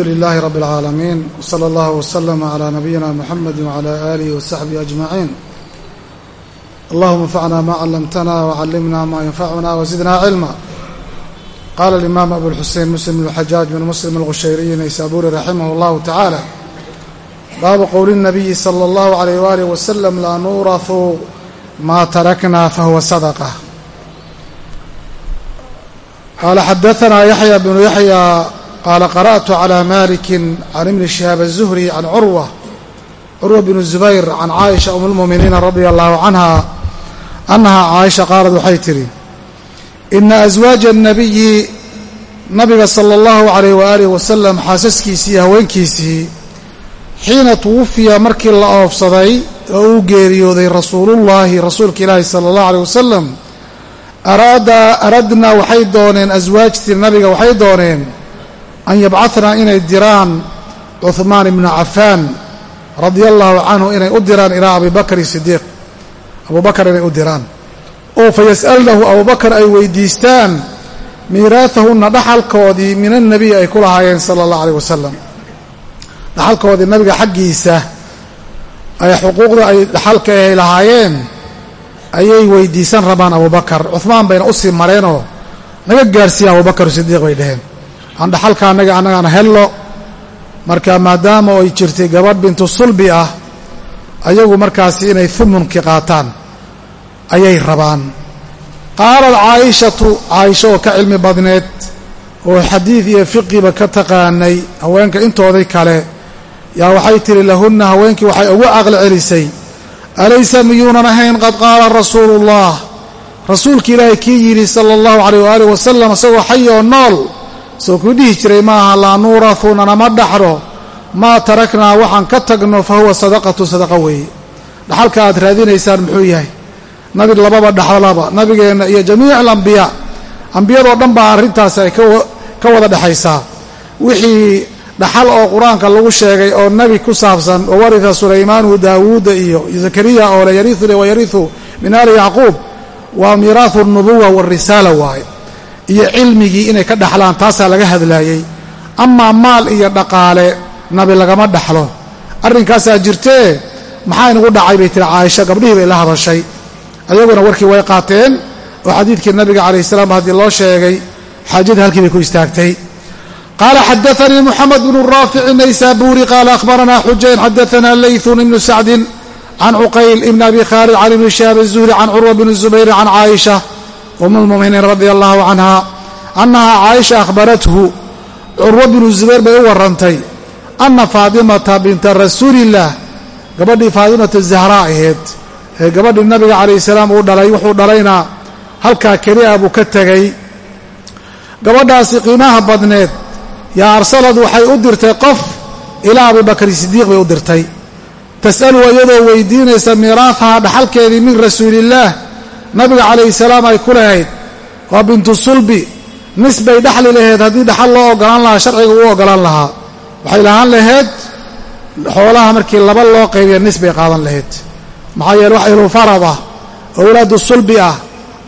alxamdu lilaahi rabi اlcaalamiin wsala allahu wslama calaa nabiyina muxamedi wcala aalihi wasaxbihi ajmaciin allahuma anfacna ma callamtana wcallimna ma yanfacuna wzidna cilma qala alimaam abulxusein muslim bn xajaaj bin muslim alqushayriyi naysaburi raximah اllahu tacaala baabu qowli الnabiyi salى اllahu alayh walih wasalam laa nuurahu ma tarakna fahuwa sadqa qaala xadaana yaxya bnu yaxya qaala qara'tu calى maliki can ibni shihaab الzuhri can curwa curwa bn zubayr can caaisha um اlmuuminiina radia allahu canha annaha caaisha qaalad waxay tidhi ina aswaaja الnabiyi nabiga salى اllahu alayh waaalih wasalam xaasaskiisii haweenkiisii xiina tuwafiya markii la oofsaday oo uu geeriyooday rasuulullaahi rasuulka ilaahi sala اllahu alيh wasalam araada aradna waxay dooneen aswaajtii nabiga waxay dooneen an yabcathnaa inay diraan cuhmaan ibna cafaan radia allaahu canhu inay u diraan ilaa abi bakri sidiiq abubakar inay u diraan oo fa yas'alnahu abubakar ay weydiistaan miiraahahunna dhaxalkoodii min annabiy ay ku lahaayeen sala allah aleyh wasalam dhaxalkoodii nabiga xaggiisa ay xuquuqda ay dhaxalka ay lahaayeen ayay weydiisan rabaan abubakar cuhmaan bayna u sii mareenoo naga gaarhsiiya abubakar sidiiq bay dhaheen aan dhaxalka annaga annagaana hello marka maadaama ay jirtay gabadh bintu sulbi ah ayagu markaasi inay humunkii qaataan. Ayay rabaan. Qaalad caayishatu caaisho oo ka cilmi badneed oo xadiid iyo fiqiba ka taqaanay haweenka intooday kale yaa waxay tihi lahunna haweenkii waxay ugu caqli celisay. Alaysa miyuunan ahayn qad qaala rasuuluullah rasuulki ilaahay kii yidhi sala allahu calayh waaalih wasalam isagoo xay oo nool soo kuu dhihi jiray maaha laa nuurahuuna nama dhaxlo. Maa taraknaa waxaan ka tagno fa huwa sadaqatu sadaqa weeye. Dhaxalka aad raadinaysaan muxuu yahay? Nabi lababa dhaxlaba nabigeenna iyo jamiic alambiyaa ambiyadoo dhan baa arrintaasi ay ka wada dhexaysaa wixii dhaxal oo qur'aanka lagu sheegay oo nebi ku saabsan oo warida sulaymaanu daawuuda iyo zakariya oo la yariule wayariu min aali yacquub waa miiraahu nubuwa warisaala waaye iyo cilmigii inay ka dhaxlaan taasaa laga hadlaayey. Amaa maal iyo dhaqaale nabi lagama dhaxlo. Arrinkaasaa jirtee maxaa inagu dhacay bay tiri caaisha gabdhihii bay la hadashay. Ayaguna warkii way qaateen oo xadiidkii nabiga calayh salaam haddii loo sheegay xaajada halkii bay ku istaagtay. Qaala xadaanii muxamed bnu raafici naysaburi qaala akhbaranaa xujayn xadaana laythun ibnu sacdin can cuqayl ibn abi khaalid can ibni shihaab azuhri can curwa bni zubayr can caaisha um lmuminiin radia allahu canha annahaa caaisha akhbarathu curwa binu zubayr bay u warantay anna faatimata binta rasuulillaah gabadhii faatimata zahraa aheed ee gabadhii nabiga calayhi salaam uu dhalay wuxuu dhalayna halkaa keliya buu ka tegay gabadhaasi qiimaha badneed yaa arsalad waxay u dirtay qof ilaa abibakri sidiiq bay u dirtay tas'alu iyadoo weydiinaysa miiraafaha dhaxalkeedii min rasuulillaah nabiga calayhi salaam ay ku lahayd waa bintu sulbi nis bay dhaxli lahayd haddii dhaxal loo ogolaan lahaa sharciga uu ogolaan lahaa. Waxay lahaan lahayd xoolaha markii laba loo qaybiya nis bay qaadan lahayd maxaa yeele wax ehlufarada oo walaadu sulbi ah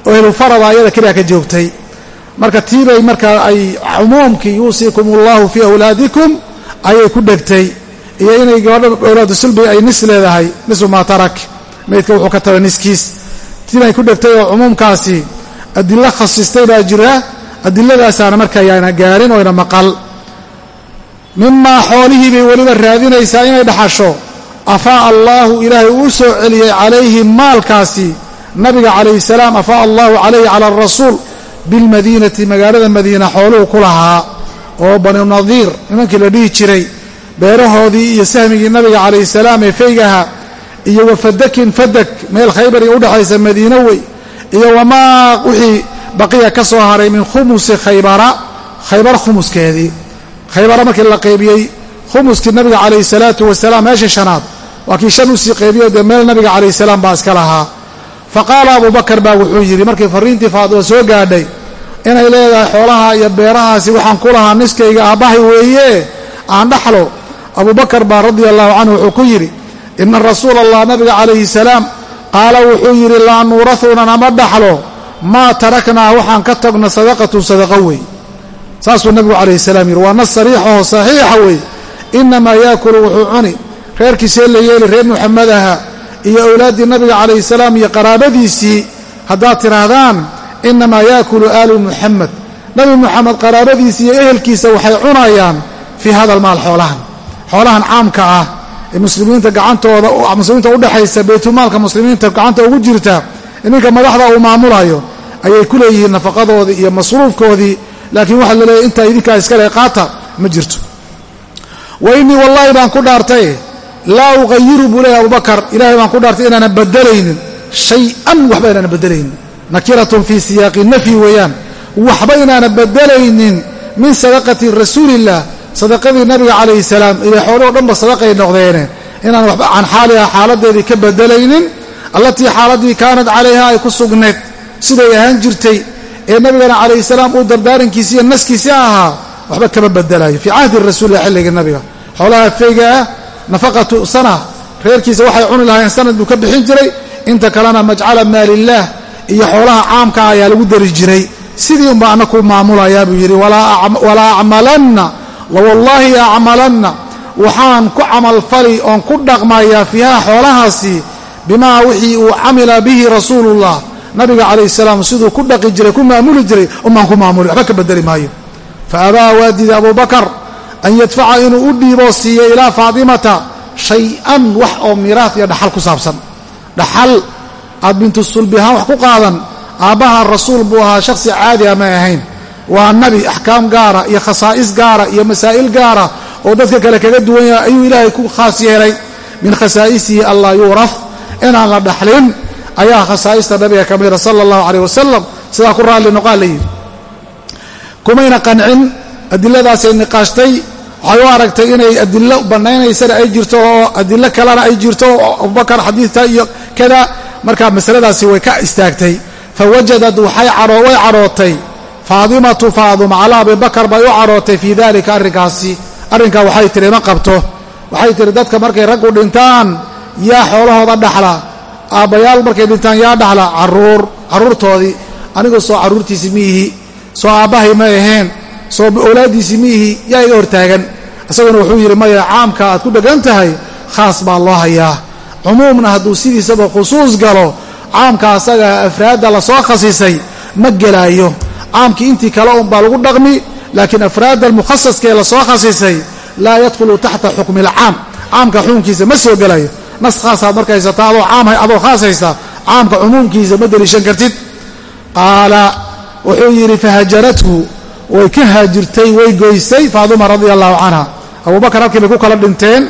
oo ehlufarada ayada keliya ka joogtay. Marka tiibay markaa ay cumuumkii yuusiikum ullahu fii awlaadikum ayay ku dhegtay. Iyo inay gabadha awlaadu sulbi ay nis leedahay nisu maa tarak maydka wuxuu ka taga niskiis tinay ku dhegtay oo cumuumkaasi adilo khasistay baa jira adilladaasaana markayana gaarin oyna maqal. Mimaa xoolihii bay weliba raadinaysaa inay dhaxasho afaa allaahu ilaahay uu soo celiyey calayhi maalkaasi nabiga calayhi salaam afaa allahu calayhi cala arasuul bilmadiinati magaalada madiina xooluhu ku lahaa oo banu nadiir nimankii la dhihi jiray beerahoodii iyo sahmigii nabiga calayhi salaam ee feygaha iyo wafadakin fadak meel khaybar iyo udhexaysa madiino wey. Iyo wamaa wixii baqiya ka soo haray min khumusi khaybara khaybar khumuskeedii. Khaybara markii la qaybiyey khumuskii nabiga calayhi salaatu wasalaam meeshii shanaad waa kii shan u sii qaybiyo dee meel nabiga calayhi salaam baa iska lahaa. Fa qaala abubakar baa wuxuu yidhi markii fariintii faadima soo gaadhay inay leedahay xoolaha iyo beerahaasi waxaan ku lahaa niskayga aabbahay weeye aan dhaxlo. Abubakar baa radia allahu canhu wuxuu ku yidhi ina rasuula allah nabiga calayhi salaam qaala wuxuu yidhi laa nuurahuuna nama dhaxlo. Maa taraknaa waxaan ka tagno sadaqatun sadaqa wey. Saasuu nabigu calayhi salaam yidhi waa nas sariixaho saxiixa wey. Inamaa yaakulu wuxuu cuni reerkiisee la yeeli reer muxamadaha iyo owlaaddii nabiga calayhi salaam iyo qaraabadiisii haddaad tidhaahdaan inamaa yaakulu aalu muxamed nabi muxamed qaraabadiisa iyo ehelkiisa waxay cunayaan fii hada almaal xoolahan. Xoolahan caamka ah muslimiinta gacantooda muslimiinta udhexaysa baytulmaalka muslimiinta gacanta ugu jirta ninka madaxda uu maamulayo ayay ku leeyihiin nafaqadoodii iyo masruufkoodii laakiin waxaa la leeyahy intaa idinkaa iskale qaata ma jirto. Wa innii wallaahi baan ku dhaartay laa uqayiru buu leeyahy abubakar ilaahay baan ku dhaartay inaanan bedelaynin shay-an waxba inaanan bedelaynin nakiratun fii siyaaqi nafyi weeyaan waxba inaanan bedelaynin min sadaqati rasuuliillah sadaqadii nabiga calayhi salaam ile xoolahoo dhanba sadaqay noqdeene inaan waxba can xaaliha xaaladeedii ka bedelaynin allatii xaaladii kaanad calayha ay ku sugnayd siday ahaan jirtay ee nabigana calayhi salaam uu dardaarankiisi iyo naskiisi ahaa waxba kama bedelayo. Fii cahdi rasuulilah xilligii nabiga. Xoolaha feyga ah nafaqatu sana reerkiisa waxay cuni lahaayeen sanad buu ka bixin jiray inta kalena majcala maalillaah iyo xoolaha caamka ah ayaa lagu dari jiray. Sidii unba ana maamulayaa buu yidhi walaa acmalanna lawallaahi acmalanna waxaan ku camalfali oon ku dhaqmayaa fiiha xoolahaasi bimaa wixii uu camila bihi rasuulullah nabiga calayhi salaam siduu ku dhaqi jiray ku maamuli jiray umaan ku maamuli waxba ka bedeli maayo fa abaa waa diiday abubakar an yadfaca inuu u dhiiboo siiyo ilaa faatimata shay-an wax oo miiraah iyo dhaxal ku saabsan dhaxal aad bintu sulbihaan wax ku qaadan aabbaha rasuul buu ahaa shakhsi caadi a may ahayn waa nabi axkaam gaara iyo khasaa'is gaara iyo masaa'il gaara oo dadka kale kaga duwan yahay ayuu ilaahay ku khaas yeelay. Min khasaa'isihi allaa yuuraf inaan la dhaxlin ayaa khasaa'ista nabiga ka mida sala allahu caleyh wasalam sidaa ku raalli noqaa la yidhi kumayna qancin adiladaasay niqaashtay. Waxay u aragtay inay adilo bannaynaysana ay jirto oo adilo kalena ay jirto oo abubakar xadiidta iyo kada. Markaa masaladaasi way ka istaagtay. Fa wajadad waxay way cadhootay faadimatu faaduma calaa abibakar bay u cadhootay fii dalika arrinkaasi. Arrinkaa waxay tihi ma qabto. Waxay tihi dadka markay raggu dhintaan yaa xoolahooda dhaxla. Aabbayaal markay dhintaan yaa dhaxla. Caruur carruurtoodii anigu soo carruurtiisi miihi soo aabbahay ma aheen. Soo owlaaddiisii miihi yaa iga hortaagan. Isaguna wuxuu yidhi maya caamka aad ku dheggan tahay khaas baa loo hayaa. Cumuumna hadduu sidiisaba khusuus galo caamka asaga afraadda la soo khasisay ma gelaayo caamkii intii kale unbaa lagu dhaqmi laakiin afraadda almukhasaskee la soo khasisay laa yadkhulu taxta xukmi alcaam. Caamka xukunkiisa ma soo gelayo. Nas khaasaad marka haysataa adoo caam adoo khaas haysta caamka cumuumkiisa ma deliishan kartid. Qaala wuxuu yidhi fahajarathu way ka haajirtay way goysay faaduma radia allahu canha. Abubakar halkii bay ku kala dhinteen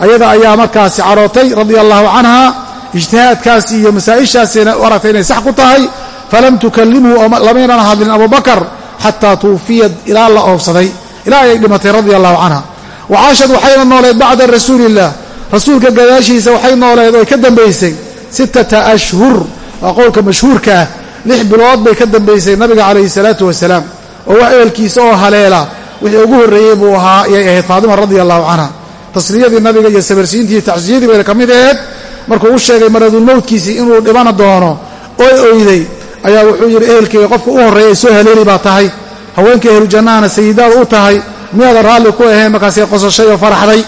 ayada ayaa markaasi carootay radia allahu canha ijtihaadkaasi iyo masaa'ishaasina u aragtay inay sax ku tahay falam tukallimhu lamaynan hadlin abubakar xataa tuufiyad ilaa la oofsaday ilaa ayay dhimatay radia allahu canha wa caashad waxayna nooleed bacda rasuuliillah rasuulka gadaashiisa waxay nooleed oo ka dambaysay sittata ashhur waa qowlka mashhuurka ah lix bilood bay ka dambaysay nabiga calayhi salaatu wasalaam oo wax ehelkiisa oo haleela wixii ugu horreeyey buu ahaa ayay ahayd faatima radia allahu canha tasliyadii nabiga iyo sabarsiintii tacsiyadii bayna ka mid aheed markuu u sheegay maradulmowdkiisii inuu dhibana doono oy oyday ayaa wuxuu yidhi ehelkayga qofka u horreeyay soo haleeli baa tahay. Haweenka ehlu jannahana sayidaada u tahay miyaadan raalli ku ahayn markaasay qosashay oo faraxday?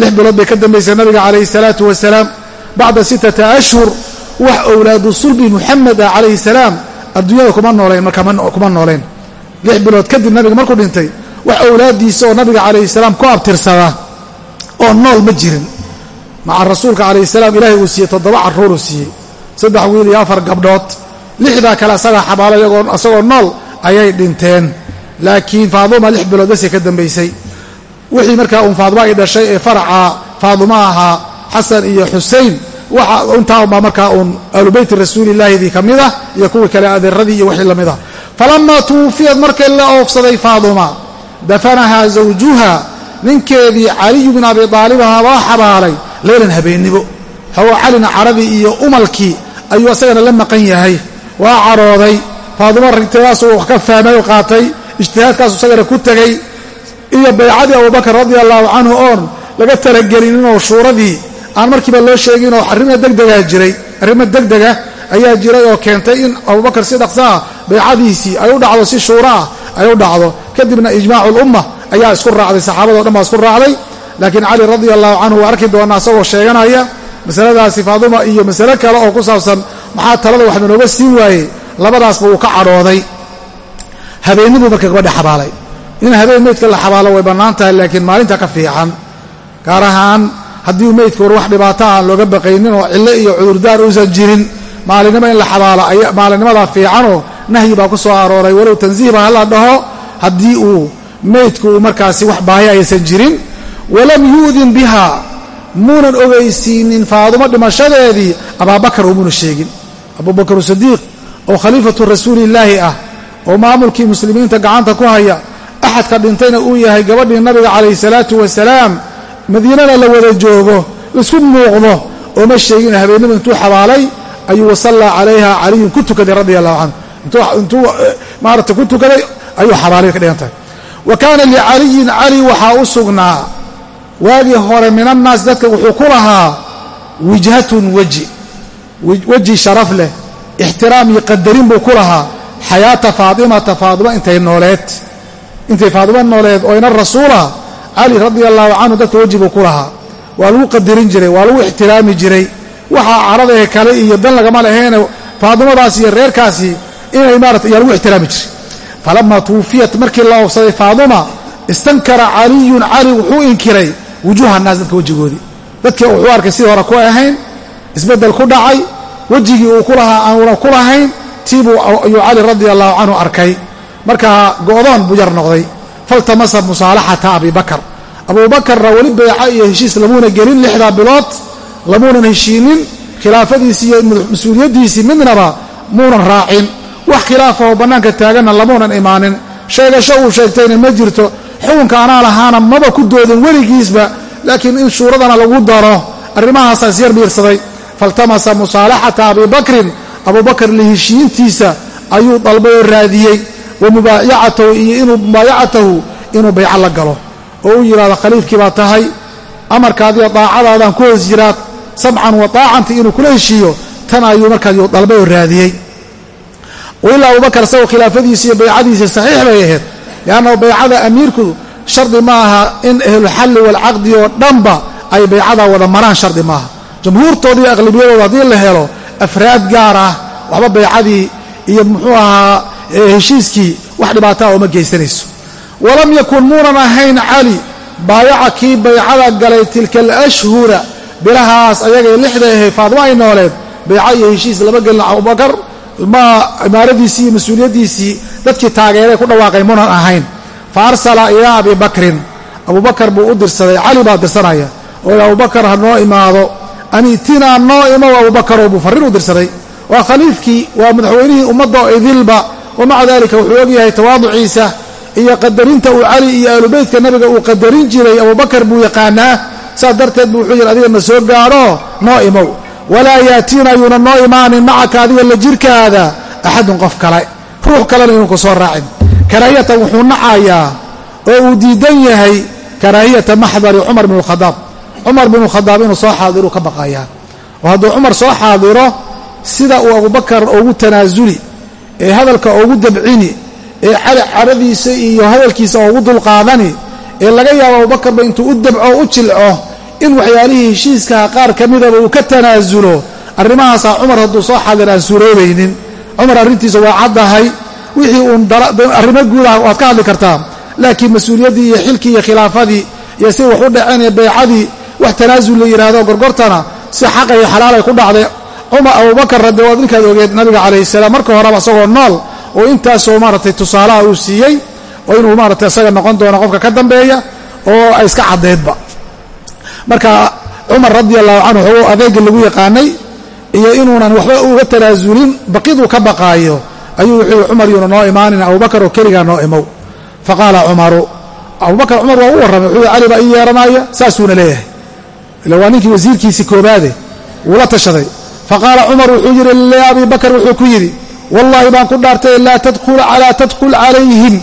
Lix bilood bay ka dambaysay nabiga calayhi salaatu wasalaam. Bacda sittata ashhur wax owlaadu sulbi muxamed ah calayhi salaam adduunyada kuma nooleen marka kuma nooleen lix bilood kadib nabiga markuu dhintay wax owlaaddiisa oo nabiga calayhi salaam ku abtirsada oo nool ma jirin. Maca rasuulka calayhi salaam ilaahay uu siiyey toddoba carruuruu siiyey. Saddex wiil iyo afar gabdhood lixdaa kale asagaa xabaalo isagoo nool ayay dhinteen. Laakiin faaduma lix bilood basay ka dambaysay wixii markaa uun faaduma ay dhashay ee faraca faaduma ahaa xasan iyo xusein waxa intaabaa markaa uun ahlu beyti rasuulillaahidii ka mid ah iyo kuwii kale adeeradii iyo wixii la mid ah. Falamaa tuwufiyad markay la oofsaday faaduma dafanahaa zawjuha ninkeedii caliyu bin abi aalibaha waa xabaalay leylan habeennimo xogoo calina caradii iyo umalkii ayuu asagana la maqan yahay waa carooday. Faaduma ragteedaasuu wax ka fahmay oo qaatay. Ijtihaadkaasu isagana ku tegey iyo baycadii abubakar radia allahu canhu oon laga talagelinin shuuradii aan markiiba loo sheegin oo arrimo degdegaa jiray. Arrimo degdega ayaa jiray oo keentay in abubakar si dhaqsa ah baycadiisii ay u dhacdo si shuura ah ay u dhacdo. Kadibna ijmaacu lumma ayaa isku raacday. Saxaabado dhan baa isku raacday. Laakiin cali radia allahu canhu waa arki doonaa isagoo sheeganaya masaladaasi faaduma iyo masale kale oo ku saabsan maxaa talada waxba nooga siin waayey? Labadaasba wuu ka cadhooday. Habeenibuu marka gabadha xabaalay. In habeen meydka la xabaalo way bannaan tahay laakiin maalinta ka fiican. Gaar ahaan haddii meydka war wax dhibaato aan looga baqaynin oo cillo iyo cudurdaar uusan jirin maalinimo in la xabaalo maalinnimadaa fiicanoo nahyi baa ku soo arooray. Walow tansiihba hala dhaho haddii uu meydku uu markaasi wax baahi aysan jirin walam yu'din biha muunan ogeysiinin faadumo dhimashadeedii abaabakar umuuna sheegin abubakar sadiiq oo khaliifatu rasuulillaahi ah oo maamulkii muslimiinta gacanta ku haya axadka dhintayna uu yahay gabadhii nabiga calayhi salaatu wasalaam madiinana la wada joogo isku muuqdo oo ma sheegin habeenimo intuu xabaalay ayuu wasallaa calayha caliyun ku tukaday radia allahu canhu. Intuu maarata ku tukaday ayuu xabaalay ka dhigan wa kaana licaliyin cali waxaa u sugnaa waagii hore min annaas dadka wuxuu ku lahaa wijhatun weji weji sharaf leh ixtiraam iyo qadarin buu ku lahaa. Xayaata faatimata faadima intay nooleed. Intay faadimo nooleed oo ina rasuula cali radia allahu canhu dadka weji buu ku lahaa. Waa lagu qadarin jiray waa lagu ixtiraami jiray. Waxaa caradahe kale iyo dan lagama laheene faadimadaas iyo reerkaasi inay maarata yaa lagu ixtiraami jiray. Falamaa tuwufiyat markii la oofsaday faaduma istankara caliyun cali wuxuu inkiray wujuuha naas dadka wejigoodii. Dadkii wuxuu arkay sidii hore ku ahayn isbeddel ku dhacay wejigii uu ku lahaa aanuna ku lahayn tiibuu ayuu cali radia allahu canhu arkay. Markaa go'doon buu yar noqday. Faltamasa musaalaxata abibakar abuubakarna weli beeca iyo heshiis lamuuna gelin lixdaa bilood lamuunan heshiinin khilaafadiisii iyo mas'uuliyaddiisii midnaba muunan raacin. Wax khilaafahoo bannaanka taaganna lamuunan imaanin. Sheegasho uu sheegtayna ma jirto xukunka anaa lahaana maba ku doodin weligiisba laakiin in shuuradana lagu daro arrimahaasaa isyar biirsaday faltamasa musaalaxata abibakrin abubakar liheshiintiisa ayuu dalbay oo raadiyey. Wa mubaayacatahu iyo inuu mubaayacatahu inuu bayco la galo. Oo u yidhahdo khaliifkii baa tahay amarkaadiyo daacadaadaan ku hoos jiraad sabcan wa daacanti inuu kula heshiiyo tan ayuu markaayuu dalbay oo raadiyey. Ilaa abubakar isagoo khilaafadiisi iyo baycadiisa saxiix bay ahayd liannahu baycada amiirku shardi ma aha in ahluxalli waalcaqdi oo dhanba ay baycadaa wada maraan shardi maaha jamhuurtooda iyo aqlabiyadooda haddii la helo afraad gaar ah waxba baycadii iyo muxuu ahaa heshiiskii wax dhibaataa uma geysanayso. Walam yakun muunan ahayn cali baayaca kii baycada galay tilka alashhura bilahaas ayagay lixda ahay faadimo ay nooleed bayca iyo heshiis lama gelin abubakar ma imaaradiisii iyo mas'uuliyaddiisii dadkii taageeray ku dhawaaqay munan ahayn. Fa arsala ilaa abi bakrin abubakar buu u dirsaday cali baa dirsanaya oo abubakar ha noo imaado anitinaa noo imow abubakaroo buu farrin u dirsaday. Waa khaliifkii waa madaxweynihii ummadda oo idilba wa maca dalika wuxuu ogyahay tawaaduciisa iyo qadarinta uu cali iyo aalubeytka nabiga uu qadarin jiray abubakar buu yaqaanaa. Saas darteed buu wuxuu yidhi adiga na soo gaadho noo imow. Walaa yaatiina yuuna noo imaanin macaka adiga la jirkaada axadun qof kale. Ruux kalena inuun ku soo raacin. Karaahiyatan wuxuu nacayaa oo uu diidan yahay karaahiyata maxdari cumar bn khadaab cumar binu khadaab inuu soo xaadiru ka baqayaa. Oo hadduu cumar soo xaadiro sida uu abubakar ugu tanaasuli ee hadalka ugu dabcini ee caradiisa iyo hadalkiisa ugu dulqaadani ee laga yaabo abubakarba intuu u dabco u jilco in waxyaalihii heshiiskaha qaar ka midaba uu ka tanaasulo arrimahaasaa cumar hadduu soo xaadir aan suuroobaynin. Cumar arrintiisa waa caddahay wixii uun arrimo guudah waad ka hadli kartaa. Laakiin mas'uuliyaddii iyo xilkii iyo khilaafadii iyo si wax u dhaceen ee baycadii wax tanaasul la yidhaahdo gorgortana si xaqa iyo xalaalay ku dhacday cumar abuubakarna dee waad ninkaad ogeed nabiga calayhi salaam marka horeba isagoo nool oo intaasoo maaratay tusaalaha uu siiyey oo inuu maaratay isaga noqon doono qofka ka dambeeya oo ay iska caddaydba marka cumar radi allahu canhu waxuu adeega lagu yaqaanay iyo inuunan waxba uga tanaasulin baqiduu ka baqaayo ayuu wuxuu cumar yuuna noo imaanin abubakar oo keligaa noo imow. Faqaala cumaru abubakar cumar waa u warramay wuxuu cali baa ii yeeranaya. Saasuuna leeyahay ila waa ninkii wasiirkiisii koobaade wuu la tashaday faqaala cumar wuxuu yidhi liabi bakar wuxuu ku yidhi wallaahi baan ku dhaartay laa tadkhul calayhim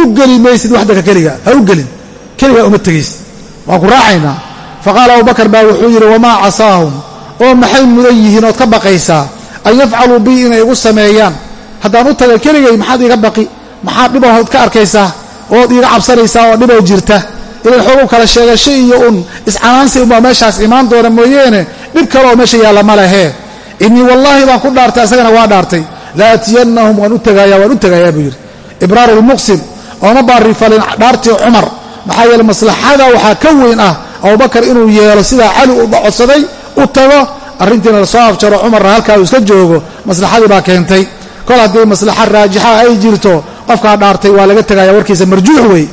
u geli maysid waxdaka keliga ha u gelin. Keligaa uma tegaysid waan ku raacaynaa faqaala abubakar baa wuxuu yidhi wamaa casaahum? Oo maxay mudan yihiin ood ka baqaysaa? An yafcaluu bii inay igu sameeyaan? Haddaan u taga keligay maxaad iga baqi? Maxaa dhibahood ka arkaysaa? Ood iiga cabsanaysaa oo dhiboo jirta ilan xoogu kala sheegasho iyo un. Iscanaansi unbaa meeshaas imaan doona mooyeene. Dhib kale oo meesha yaalla ma lehee innii wallaahi baan ku dhaartay asagana waa dhaartay. La aatiyannahum waan u tagayaa waan u tagayaa buu yidhi. Ibraaru lmuqsim ooma baarifalin dhaartii cumar. Maxaa yeele maslaxada waxaa ka weyn ah abubakar inuu yeelo sidaa cali u codsaday u tago arrintiina la soo afjaro cumarna halkaa uu iska joogo maslaxadii baa keentay. Kol haddii maslaxa raajixa ay jirto qofkaa dhaartay waa laga tegaya warkiisa marjuux wey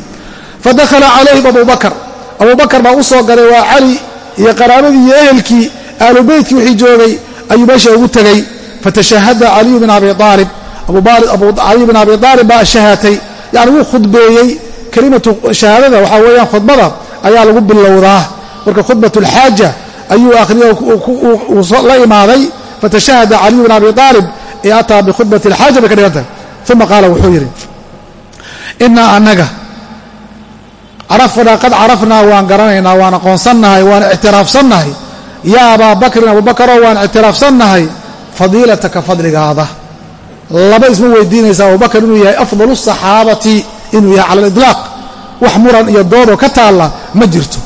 fa dakhala calayhim abubakar abubakar baa u soo galay waa cali iyo qaraabadii iyo ehelkii aalu beytkii wixii joogay ayuu meesha ugu tegey fatashahada caliyu bin abi aalib caliyu bin abi aalib baa shahaatay. Yani wuu khudbeeyey. Kelimatu shahaadada waxaa weeyaan khudbada ayaa lagu bilowdaa. Marka khudbat alxaaja ayuu akhriya la imaaday. Fatashahada caliyu bin abi aalib ee ataa bikhudbati alxaaja bay ka dhigan tahay. Uma qaala wuxuu yidhi inaa annaga carafnaa qad carafnaa waan garanaynaa waan aqoonsannahay waan ictiraafsannahay. Yaa abaa bakrin abuubakaroo waan ictiraafsannahay. Fadiilataka fadligaada. Laba isma weydiinaysa abubakar inuu yahay afdalu saxaabati inuu yahay cala aliطlaaq wax muran iyo doodoo ka taalla ma jirto.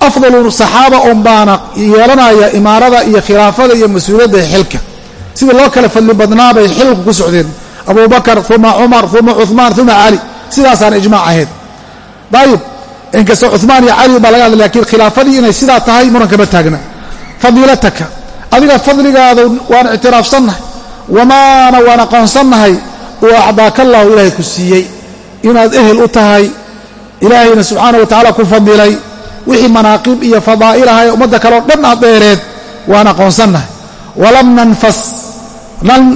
Afdalu saxaaba un baana yeelanaya imaarada iyo khilaafada iyo mas'uuliyadda xilka. Sidii loo kala fadli badnaa bay xilku ku socdeen. Abubakar uma cumar uma cumaan uma cali sidaasaana ijmaac ahayd. Dayib inkastoo cumaan iyo cali baa laga hadlay lakiin khilaafadii inay sidaa tahay muran taagna. Fadiilataka adiga fadligaada waan ictiraafsannahay wamaana waan aqoonsannahay uu acdaaka allahu ilaahay ku siiyey. Inaad ehel u tahay ilaahayna subxaana wa tacaala ku fadilay wixii manaaqib iyo fadaa'ilaha ee ummadda kaleo dhan aad dheereed waan aqoonsannahay. Walam nanfas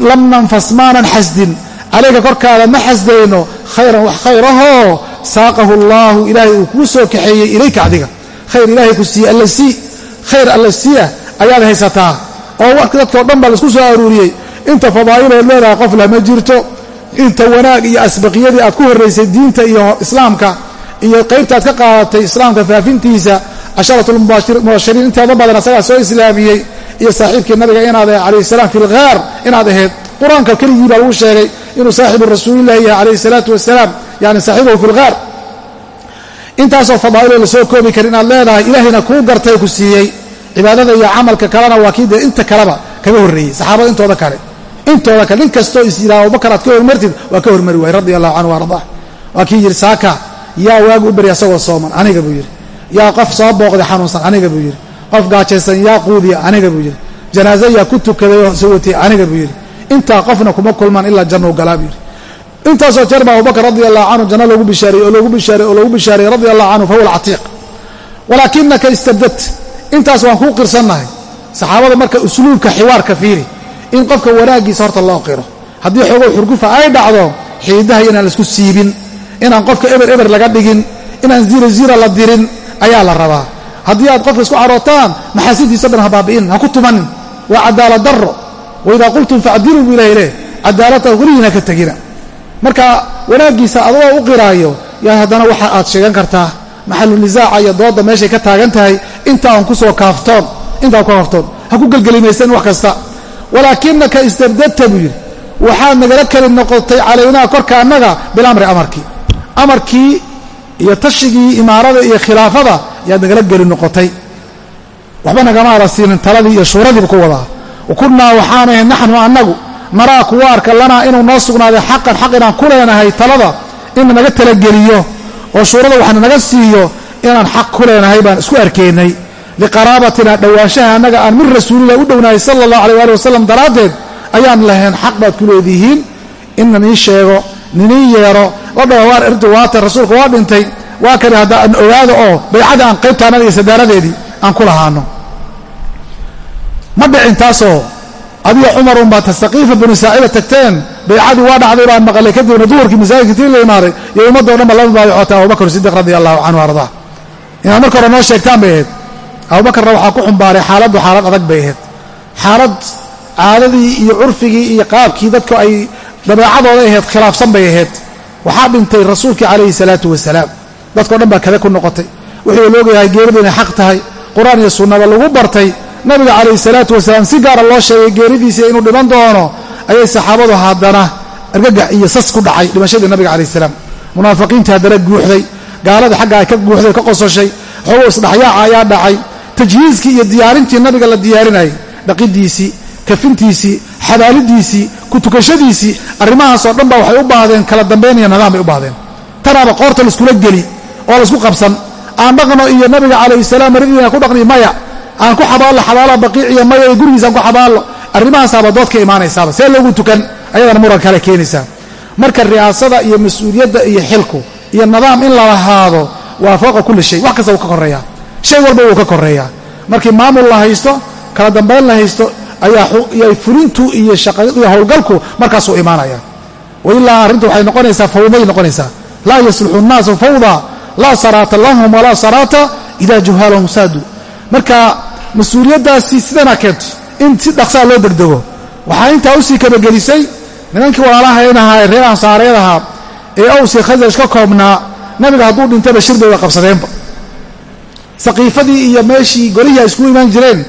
lam nanfas maanan xasdin. Calayka korkaada ma xasdayno khayran wax khayrahoo saaqahu allaahu ilaahay uu kuu soo kaxeeyey ilayka adiga. Khayr ilaahay ku siiyey alla sii. Khayr alla siiya ayaad haysataa. Oo dadkao dhan baa la isku soo aruuriyey. Inta fadaa'ilood leedahay qof lama jirto. Inta wanaag iyo asbaqiyadii aad ku horraysay diinta iyo islaamka iyo qaybtaad ka qaadatay islaamka faafintiisa casharatulmubashiriin inteeda badan asagaa soo islaamiyey iyo saaxiibkii nabiga inaad ahe calayhi salaam fi lghaar inaad ahayd qur'aanka keligii baa lagu sheegay inuu saaxibu rasuulillahi yahay calayhi salaatu wasalaam yani saaxibuhu fi lghaar intaasoo fadaa'iloo la soo koobi karin inaad leedahay ilaahayna kuu gartay ku siiyey. Cibaadada iyo camalka kalena waa kii dee inta kaleba kaga horreeyey saxaabada intooda kale. Intooda kale nin kastoo is yidhaha abubakar aad ka hormartid waa ka hormari waay radi allahu canhu ardaa waa kii yidhi saaka yaa waagu u barya asagoo sooman aniga buu yidhi. Yaa qof soo booqday xanuunsan aniga buu yidhi. Qof gaajaysan yaa quudiya aniga buu yidhi. Janaaso yaa ku tukaday oo sawatay aniga buu yidhi. Intaa intaasoo jeer baa abubakar radi allahu canhu janno loogu bishaareeye oo loogu bishaareeye oo loogu bishaareeyey radi allahu canhu fahuwa alcatiiq walaakinaka istabdadt intaas waan kuu qirsannahay. Saxaabada marka usluubka xiwaarka fiiri in qofka wanaaggiisa horta loo qiro. Haddii xoogow xurgufa ay dhacdo xiidaha inaan la isku siibin inaan qofka eber eber laga dhigin inaan zira zira la dirin ayaa la rabaa. Haddii aad qofka isku carootaan maxaasintiisa dhan ha baabi'in ha ku tumanin. Waa cadaalad darro. Waidaa qultum facdiluu buu ilahay leh cadaaladta weligiin ha ka tegina marka wanaaggiisa adagoo u qiraayo yaa haddana waxa aad sheegan kartaa maxalu nisaaca iyo dooda meeshay ka taagan tahay intaan ku soo kaaftoon intaan ku kaaftoon ha ku gelgelimaysan wax kasta. Walaakinaka istabdadta buu yidhi waxaad nagala keli noqotay calaynaa korka annaga bilamri amarkii. Amarkii iyo tashigii imaarada iyo khilaafada yaad nagala geli noqotay. Waxba nagamaada siinin taladii iyo shuuradiiba ku wadaa. Wa waxaan ahay naxnu annagu naraa kuwa arka lanaa inuu noo sugnaaday xaqan xaq inaan ku leenahay talada ina naga talageliyo oo shuurada waxna naga siiyo inaan xaq ku leenahay baan isku arkaynay. Liqaraabatina dhowaanshaha annaga aan min rasuulilah u dhownahay sala allahu alay ali wasalam daraaddeed ayaan lahayn xaq baad ku leedihiin. Ina nii sheego ninii yeero. La waar erdu waata rasuulka waa dhintay. Waa kani hadda aan ogaado oo baycada aan qaybta annaga iyo sadaaradeedii aan ku lahaano. Ma dhicin taasoo adiga cumar un baa tastaqiifa binu saacida tagteen. Baycadii waa dhacday baan maqalay. Kadibna duhurkii masaajidka la imaaday iyo ummadoo dhan ba lama baayacootay abubakar sidiq radia allahu canhu ardaa inaad marka hore noo sheegtaan bay ahayd. Abubakarna waxaa ku xumbaaray xaaladdu xaalad adag bay ahayd. Xaalad caadadii iyo curfigii iyo qaabkii dadku ay dabeecadooda ahayd khilaafsan bay ahayd. Waxaa dhintay rasuulkii calayhi salaatu wasalaam. Dadkao dhan baa kada ku noqotay. Wuxuu loogayahay geeridu inay xaq tahay. Qur'aan iyo sunnaba lagu bartay nabiga calayhi salaatu wasalaam si gaara loo sheegay geeridiisii inuu dhiman doono ayay saxaabadu haddana argagax iyo sas ku dhacay dhimashadii nabiga calayh salaam. Munaafiqiintii haddana guuxday gaaladii xagga ay ka guuxday ka qososhay xogow isdhaxyaaca ayaa dhacay. Tajhiiskii iyo diyaarintii nabiga la diyaarinayay dhaqidiisii kafintiisii xabaalidiisii ku tukashadiisii arrimahaasoo dhan ba waxay u baahdeen kala dambayn iyo nidaam bay u baahdeen tanaaba qoorta laiskula geli oo la isku qabsan. Aan dhaqno iyo nabiga calayhi salaam maridiina ku dhaqni maya aan ku xabaallo xabaala baqiiciya maya gurigiisaan ku xabaallo arrimahaasaaba dood ka imaanaysaaba see loogu tukan ayadana muran kale keenaysaa. Marka ri'aasada iyo mas'uuliyadda iyo xilku iyo nidaam in la lahaado waa fooqa kulli shay wax kasta wuu ka korreeyaa. Shay walba wuu ka korreeyaa. Markii maamul la haysto kala dambayn la haysto ayaa fulintu iyo iyo howlgalku markaasuu imaanaya wailaa arrintu waxay noqonaysaa fawday noqonaysaa. Laa yasluxu nnaasu fawda laa saraata lahum walaa saraata ida juhaalahum saadu. Marka mas'uuliyaddaasi sidana keento. In si dhaqsaa loo degdego. Waxaa intaa u sii kabagelisay nimankii walaalahayn ahaa ee reer ansaareed ahaa ee awsi khasaj ka koobnaa nabiga hadduu dhintaba shir bay qabsadeenba. Saqiifadii iyo meeshii golihii ay iskugu imaan jireen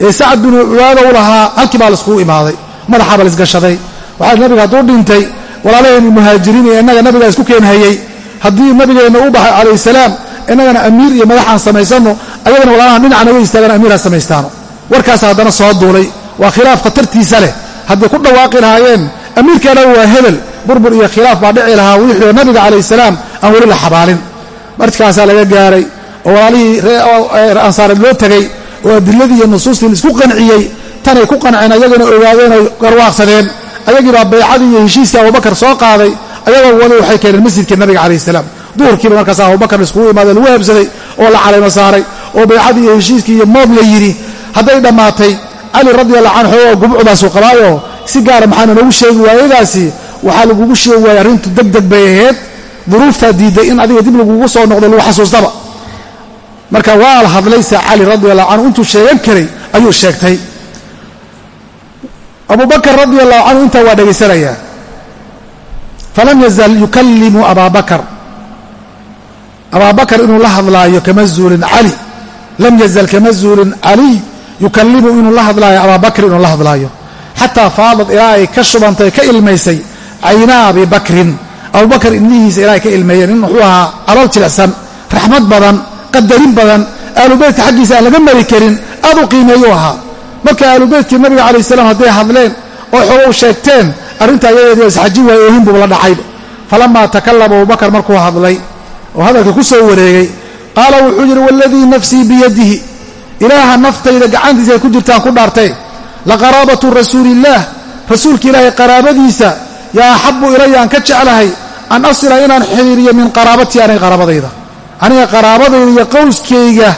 ee sacad binu cubaada u lahaa halkii baa laiskugu imaaday madaxaaba laisgashaday waxaa nabiga hadduu dhintay walaalaheenii muhaajiriin iyo innaga nabigaa isku keenhayey haddii nabigeenna u baxay calayh salaam innagana amiir iyo madaxaan samaysanno ayagana walaalahan dhinacna way istaagaan amiirha samaystaano. Warkaas haddana soo duulay. Waa khilaaf khatartiisa leh. Hadday ku dhawaaqi lahaayeen amiirkeena waa hebel burbur iyo khilaaf baa dhici lahaa wixii nabiga calayh salaam aan weli la xabaalin. Markaasaa laga gaaray oo walaalihii reer ansaareed loo tegey oo adiladii iyo nusuustii la isku qanciyey. Tanay ku qanceen ayagana ogaadeen oy garwaaqsadeen. Ayagiibaa baycadii iyo heshiiskii abubakar soo qaaday. Ayagoo wali waxay keeneen masjidkii nabiga calayh salaam. Duhurkiiba markaas abubakar iskugu imaadee lagu habsaday oo la calaymo saaray oo baycadii iyo heshiiskii iyo mood la yidhi hadday dhammaatay cali radiallahu canhu oo gumucdaasuu qabaayoo si gaara maxaana noogu sheegi waayadaasi waxaa lagugu sheegi waayey arrintu deg deg bay ahayd duruuftaa diidday in adiga dib lagugu soo noqdo lagu xasuustaba. Marka waa la hadlaysa cali radiallahu canhu intuu sheegan karay ayuu sheegtay. Abubakar radi allahu canhu intaa waa dhegaysanayaa falam yazal yukallimu abaa bakar. Abaa bakar inuu la hadlaayo kama zuulin cali lam yazal kama zuulin caliy yukallimu inuu la hadlaayo abaa bakr inuu la hadlaayo xataa faadad ilaa ay ka shubantay ka ilmaysay caynaa abi bakrin abubakar indhihiisa ilaa ay ka ilmeeyeen in wuxuu ahaa calool jilicsan raxmad badan qadarin badan aalubeytka xaggiisa aan laga mari karin aad u qiimeeyuu ahaa marka aalubeytkii nabiga calayh salaam hadday hadleen oo xogow sheegteen arrinta ayadeedii isxaji waayey oohin buuba la dhacayba falamaa takallama abubakar markuu hadlay oo hadalka ku soo wareegay qaala wuxuu yidhi waladii nafsii biyadihi. Ilaaha naftayda gacantiisa ay ku jirtaan ku dhaartay. Laqaraabatu rasuuliillaah rasuulka ilaahay qaraabadiisa yaa axabu ilaya aan ka jeclahay an asila inaan xidhiiriyo min qaraabatii aniga qaraabadayda. Aniga qaraabadayda iyo qowskayga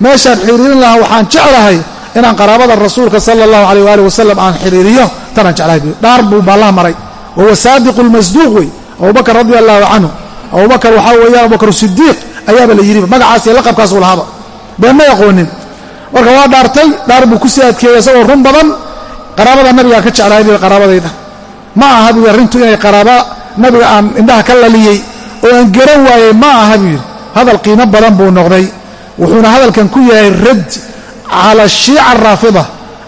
meeshaan xidhiirin lahaa waxaan jeclahay inaan qaraabada rasuulka sala allahu alayh waali wasalam aan xidhiiriyo tanaan jeclahay. Bu dhaar buu baallaha maray. Wahuwa saadiqu lmasduuq wey. Abubakar radia allahu canhu abubakar waxaa weeyaan abubakar sidiiq ayaaba la yidhiba magacaas iyo laqabkaasuu lahaaba. Been ma yaqoonin. Marka waa dhaartay dhaar buu ku sii adkeeyey isagoo run badan qaraabada nabigaan ka jeclahay bu qaraabadayda. Ma aha buu arrintu inay qaraaba nabiga aan indhaha ka laliyey oo aan garan waayey ma aha buu yidhi. Hadal qiimo badan buu noqday wuxuuna hadalkan ku yahay rad cala shiica araafida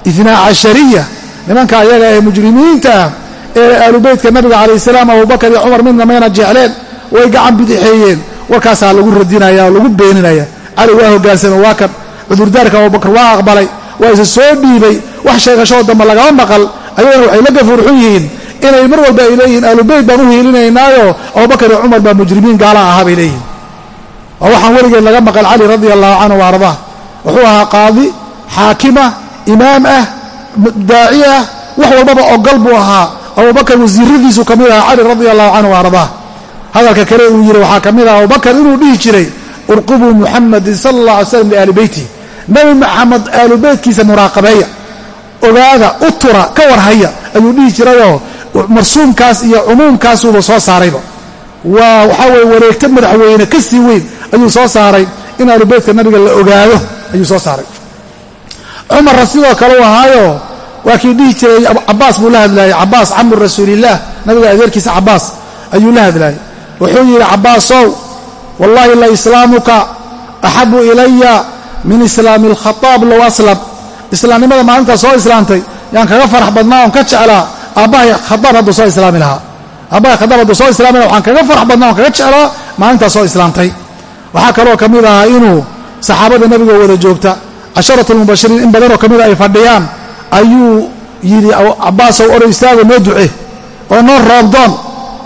itnaa cashariya nimanka ayaga ee mujrimiinta ah ee aalubeytka nabiga calayh salaam abubakar iyo cumar midna mayna jecleen way gacan bidixeeyeen warkaasaa lagu radinaya oo lagu beeninaya. Cali waa hogaansame waa kan cudurdaarka abubakar waa aqbalay waa isa soo dhiibay. Wax sheegashoo dambe lagama maqal. Ayagana waxay la gafuurxun yihiin. Inay mar walba ay leeyihiin aalubeyt baan u hiilinaynaayo abubakar iyo cumar baa mujrimiin gaala ahaa bay leeyihiin waa waxaan weligeed laga maqal cali radia allahu canhu wa ardaa wuxuu ahaa qaadi xaakima imaam ah daaci ah wax walbaba ogol buu ahaa. Abubakar wasiiradiisu ka mid ahaa cali radia allahu canhu wa ardaa hadalka kale uu yidhi waxaa ka mid ah abubakar inuu dhihi jiray urqubuu muxamadin sala allah alay slam liaali beyti nebi maxamed aalu beytkiisa muraaqabeeya ogaada u tura ka warhaya ayuu dhihi jirayoo marsuumkaas iyo cumuumkaasuuba soo saarayba waa waxaa weye wareegto madaxweyne ka sii weyn ayuu soo saaray in aalu beytka nabiga la ogaado ayuu soo saaray. Cumarna sidoo kale u ahaayo waa kii dhihi jiray cabaas buu la hadlaayey cabaas camru rasuulillaah nabiga adeerkiisa cabaas ayuu la hadlaayey wuxuu yidhi cabaasow wallahi la islaamuka axabu ilaya min islaami alkhataab low aslam islaamnimada maalintaa soo islaamtay yaan kaga farax badnaa oon ka jeclaa aabbahay khadaab hadduu soo islaami lahaa. Aabbaha khadaab hadduu soo islaamana waxaan kaga farax badnaa waan kaga jeclaa maalintaas soo islaamtay waxaa kaloo ka mid ahaa inuu saxaabada nebiga wada joogta casharatu lmubashiriin in badanoo ka mida ay fadhiyaan ayuu yidhi cabbaasow oro istaago noo duce oo noo roobdoon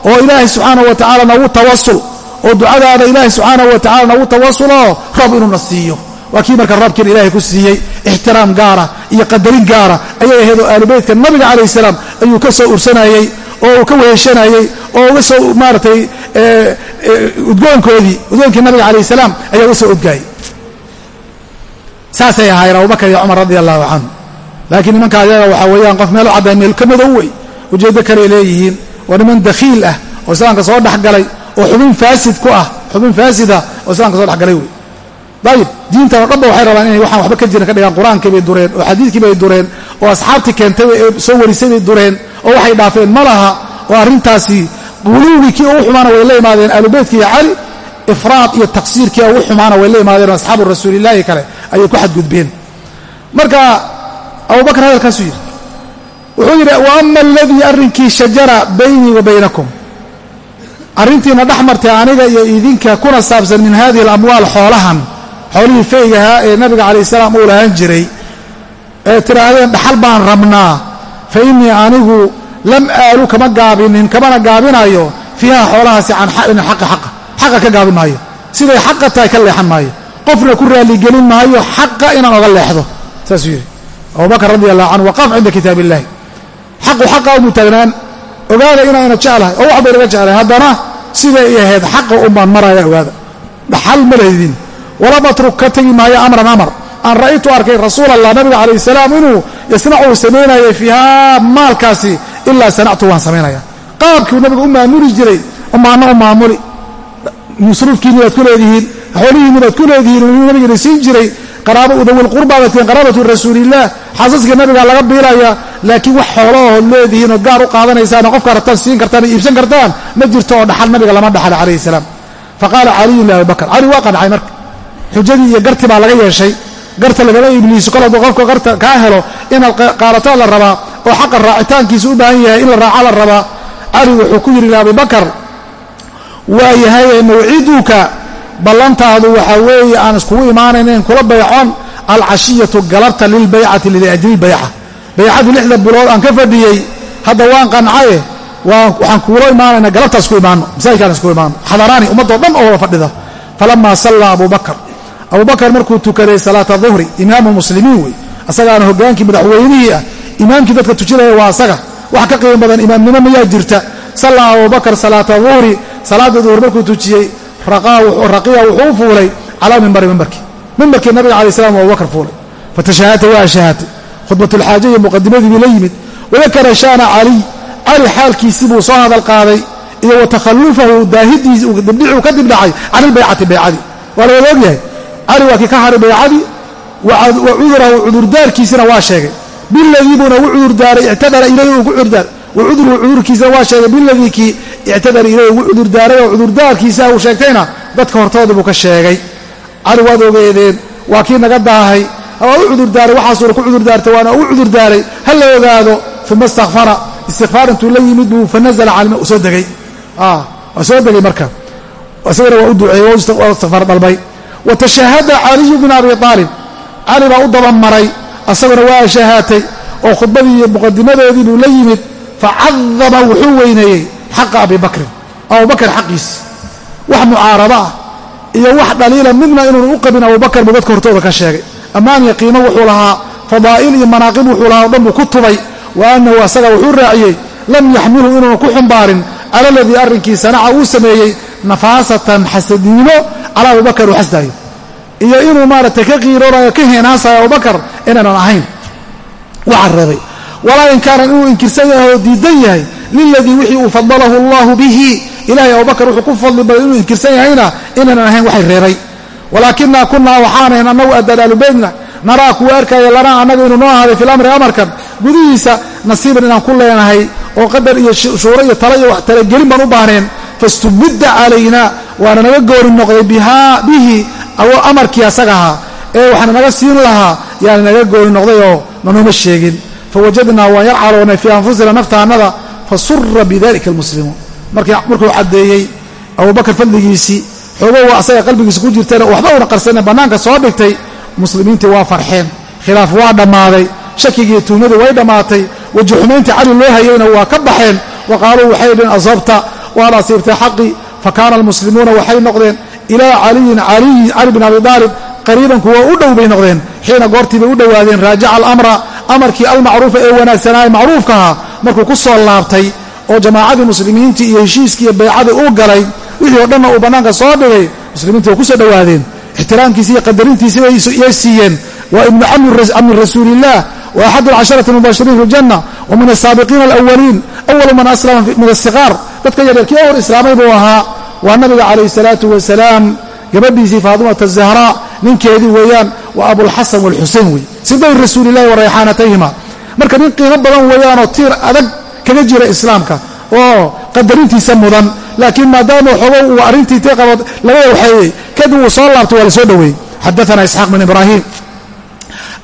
oo ilaahay subxaana wa tacaala nagu tawasul oo ducadaada ilaahay subxaana wa tacala nagu tawasuloo roob inuuna siiyo. Waa kii marka roobkiina ilaahay ku siiyey ixtiraam gaara iyo qadarin gaara ayay ahayd oo aalubeytka nabiga calayh salaam ayuu ka soo ursanayey oo uu ka weheshanayey oo uga soo maaratay udgoonkoodii udgoonkii nabiga calayh salaam ayaa uga soo odgaayay saasay ahaayeen abubakar iyo cumar radi allahu canhu. Laakiin nimanka ayaga waxaa weeyaan qof meel u cadday meel ka u wey ujeeddo kaley leeyihiin waa niman dakhiil ah oo islaamka soo dhexgalay oo xubin faasid ku ah xubin faasida oo islaamka soo dhexgalay wey. Dayib diintan oo dhanba waxay rabaan inay waxaan waxba ka jirin ka dhigaan qur'aankii bay dureen oo xadiidkii bay dureen oo asxaabtii keentay ee soo warisay bay dureen oo waxay dhaafeen ma laha oo arrintaasi guluwgii kii ugu xumaana way la imaadeen aalubeytka iyo cali ifraad iyo taqsiirkii ugu xumaana way la imaadeen asxaabu rasuulillaahi kale ayay ku xadgudbeen. Marka abubakar hadalkaasuu yidhi wuxuu yidhi wa ama aladii arrinkii shajara baynii wa baynakum. Arrintiina dhex martay aniga iyo idinka kuna saabsan min hadihi alamwaal xoolahan xoolihii feygahaa ee nabiga calayh salaam uu lahaan jiray ee tidhaahdeen dhaxal baan rabnaa fa innii anigu lam aalu kama gaabinin kamana gaabinayo fiiha xoolahaasi can xaqin xaqi xaqa xaqa ka gaabin maayo siday xaqa tahay ka leexan maayo. Qofna ku raaligelin maayo xaqa inaan oga leexdo. Saasuu yidhi. Abubakar radi allahu canhu waqaf cinda kitaab illahi xaqu xaqa umu taagnaan. Ogaada inayna jeclahay oo wax baynaga jeclahay. Haddana siday ahayd xaqa unbaan maraya ogaada. Dhaxal ma laydin walam ka tegi maayo amran amar. Aan ra'aytu arkay rasuul allah nabiga calayh salaam inuu yasnacu samaynayay fiiha maalkaasi ilaa sanactu waan samaynaya qaabkiu nabiga u maamuli jiray umaana u maamuli. Masruufkiinni baad ku leedihiin xoolihiinni baad ku leedihiin inuu siin jiray tiin qaraabatu rasuulillaah xaasaska nabiga laga biilaya laakiin wax xoolahood leedihiin oo gaar u qaadanaysaan qofka rabtaan siin kartaan o iibsan kartaan ma jirto oo dhaxal nabiga lama dhaxal calayhi salaam. Faqaala caliyun liabibakar cali waa qancay marka? Xujadii iyo garti baa laga yeeshay. Garta lagala ibliiso kol hadduu qofka garta kaa helo inaad qaalataa la rabaa oo xaqa raacitaankiisa u baahan yahay in la raaca la rabaa. Cali wuxuu ku yidhi liabibakar waa yahaye mawciduka ballantaadu waxaa weeye aan iskugu imaanaynayn kula baycoon alcashiyatu galabta lilbaycati liajli lbayca baycadu lixda bilood aan ka fadhiyey hadda waan qancaye waxaan kuula imaanayna galabtaas ku imaano masaajidkaan isku imaano xadaraani ummaddoo dhan oo wada fadhida. Falamaa sallaa abubakar abubakar markuu tukaday salaata duhri imaamu muslimiin wey. Asagaana hogaankii madaxweynihii ah imaamkii dadka tujinaya waa asaga. Wax ka qiimo badan imaamnimo mayaa jirta. Sallaa abubakar salaata duhri salaada duhur markuu tujiyey raqiya fuulay calaa mimbari mimbarkii mimbarkii nabiga alai slam abubakar fuulay. Fatashahata waa shahatay khudbatulxaaja iyo muqadimadii buu la yimid wadakara soo hadal iyo wa takhallufahu daahidiis dibdhicuu ka dibdhacay waa la ka haray baycadii wa cudurahu waa sheegay. Biladii buuna u cudurdaaray ictadara ilayhi uu ku cudurdaaray wa cudurkiisina waa sheegay biladii ictadara ilayhi ugu cudurdaaray oo cudurdaarkiisa uu sheegtayna dadka hortoodii buu ka sheegay. Cali waad ogeedeen waa kii naga daahay. Waa u cudurdaaray waxaasuuna ku cudurdaartay waana u cudurdaaray ha la ogaado uma istakfara istikfaar intuu la yimid buu fanazla calima soo degay. Waa soo degay marka. Isagana waa u duceeyey istikfaar dalbay. Wa tashahada caliyu bin abi aalib cali baa u dabamaray asaguna waa shahaatay oo khudbadii iyo muqadimadeedii buu la yimid facadama wuxuu weyneeyey xaqa abi bakrin abubakar xaqiisi wax mucaarado ah iyo wax dhaliila midna inuuna u qabin abubakar buu dadka hortooda ka sheegay. Ammaan iyo qiimo wuxuu lahaa fadaa'il iyo manaaqib wuxuu lahaa o dhan buu ku tubay wa annahu asaga wuxuu raaciyey lam yaxmilhu inuuna ku xumbaarin cala aladii arrinkii sanaca uu sameeyey nafaasatan xasadnimo calaa abubakar uu xasdaayo iyo inuu maaragtay ka qiiroonayo ka heenaasayo abubakar inaanan ahayn. Waxaa reebay walaa inkaaran inuu inkirsan yahay oo diidan yahay liladii wixii uu fadalahu allahu bihi ilahay abubakar wuxuu ku fadli baday inuu inkirsan yahayna inaanan ahayn waxay reebay walaakinaa kunaa waxaanayn annagu adalaalubeydna naraa kuwa arkaya lanaa annaga inuu noo ahaaday fil amri amarkan gudihiisa nasiiban inaan ku leenahay oo qadar iyo shuuro iyo tala iyo talagelin baan u baahneen fastubidda calayna waana naga goori noqday bihi amarkii asaga ahaa ee waxaana naga siin lahaa yaana naga goori noqday oo nanooma sheegin fawajadnaa waan yar caloonay fii fasura bidalika almuslimuun. Markuu caddeeyey abubakar fadligiisii xoogow asaga qalbigiisa ku jirtana waxba una qarsana bannaanka soo dhigtay muslimiintii waa farxeen khilaaf waa dhammaaday shakigii tuhmadii way dhammaatay weji xumayntii cali loo hayeyna waa ka baxeen wa qaaluu waxay dheen asabta waad asiibtay xaqii fa kaana almuslimuuna waxay noqdeen ilaa caliyin cali bin abi aalib qariiban kuwa u dhow bay noqdeen xiina goortii bay u dhowaadeen raajaca alamra amarkii almacruufa ee wanaagsanaaye macruufkaha markuu ku soo laabtay oo jamaacadii muslimiintii iyo heshiiskii iyo baycadii uu galay wixii oo dhanna uu bannaanka soo dhigay muslimiintii way ku soo dhowaadeen. Ixtiraamkiisi iyo qadarintiisi yay siiyeen. Waa ibnu cammi rasuuliillah wa axadu alcasharati mubashiriin fi ljanna wa min asaabiqiina alawaliin awalu man aslama min asiqaar dadka yaryar kii hor islaamay buu ahaa waa nabiga calayhi salaatu wasalaam gabadhiisii faatimata zahraa ninkeedii weeyaan waa abulxasan walxusein wey siday rasuulilahi warayxaanatayhima marka nin qiimo badan weeyaanoo tiir adag kaga jira islaamka. Oo qadarintiisa mudan laakiin maadaama xogo uu arrintii t laga waxeeyey kadib uu soo laabtay waa la soo dhoweeyey xadaana isxaaq bin ibrahim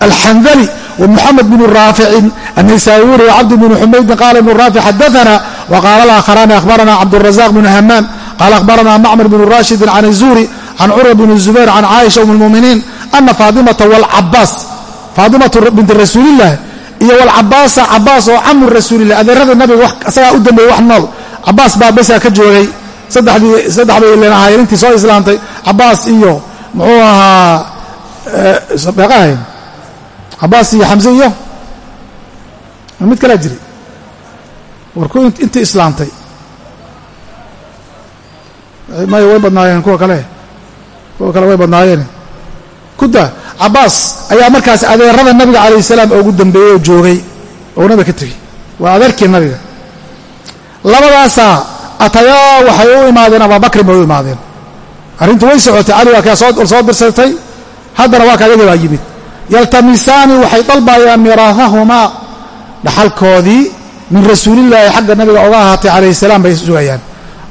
alxandali wmuxamed bn raaficin annaysawuri wcabdi bn xumaydin qaala ibn raafic xadaana wqaala laakharani ahbarana cabdurazaq bn hamaam qaala ahbarana macmar bn rashidin can izuuri can curwa bn zubayr can caaisha um lmuminiin ana faatimata wlcabaas faatimatu binti rasuulilah iyo wlcabaasa cabaas oo camu rasuulilah adeerada nabiga isagaa u dambeeyey wax nool cabaas baa besaa ka joogay saddexbay len ahaayeen intii soo islaamtay cabaas iyo muxuu ahaa meeqahayn cabaas iyo xamse iyo mid kalaa jiri warku intii islaamtay maya way badnaayeen kuwa kale kuwa kale way badnaayeen kuda cabaas ayaa markaas adeerada nabiga calayh salaam ugu dambeeyey oo joogay oo nabiga ka tegey. Waa adeerkii nabiga. Labadaasaa atayaa waxay u imaadeen abaabakrin bay u imaadeen. Arrintu way socotay cali waa kaa soo dirsatay haddana waa ka ayaga baa yimid. Yaltamisaani waxay dalbayaan miiraahahumaa dhaxalkoodii min rasuulillaahi xagga nabiga oga ahaatay calayhi salaam bay sugayaan.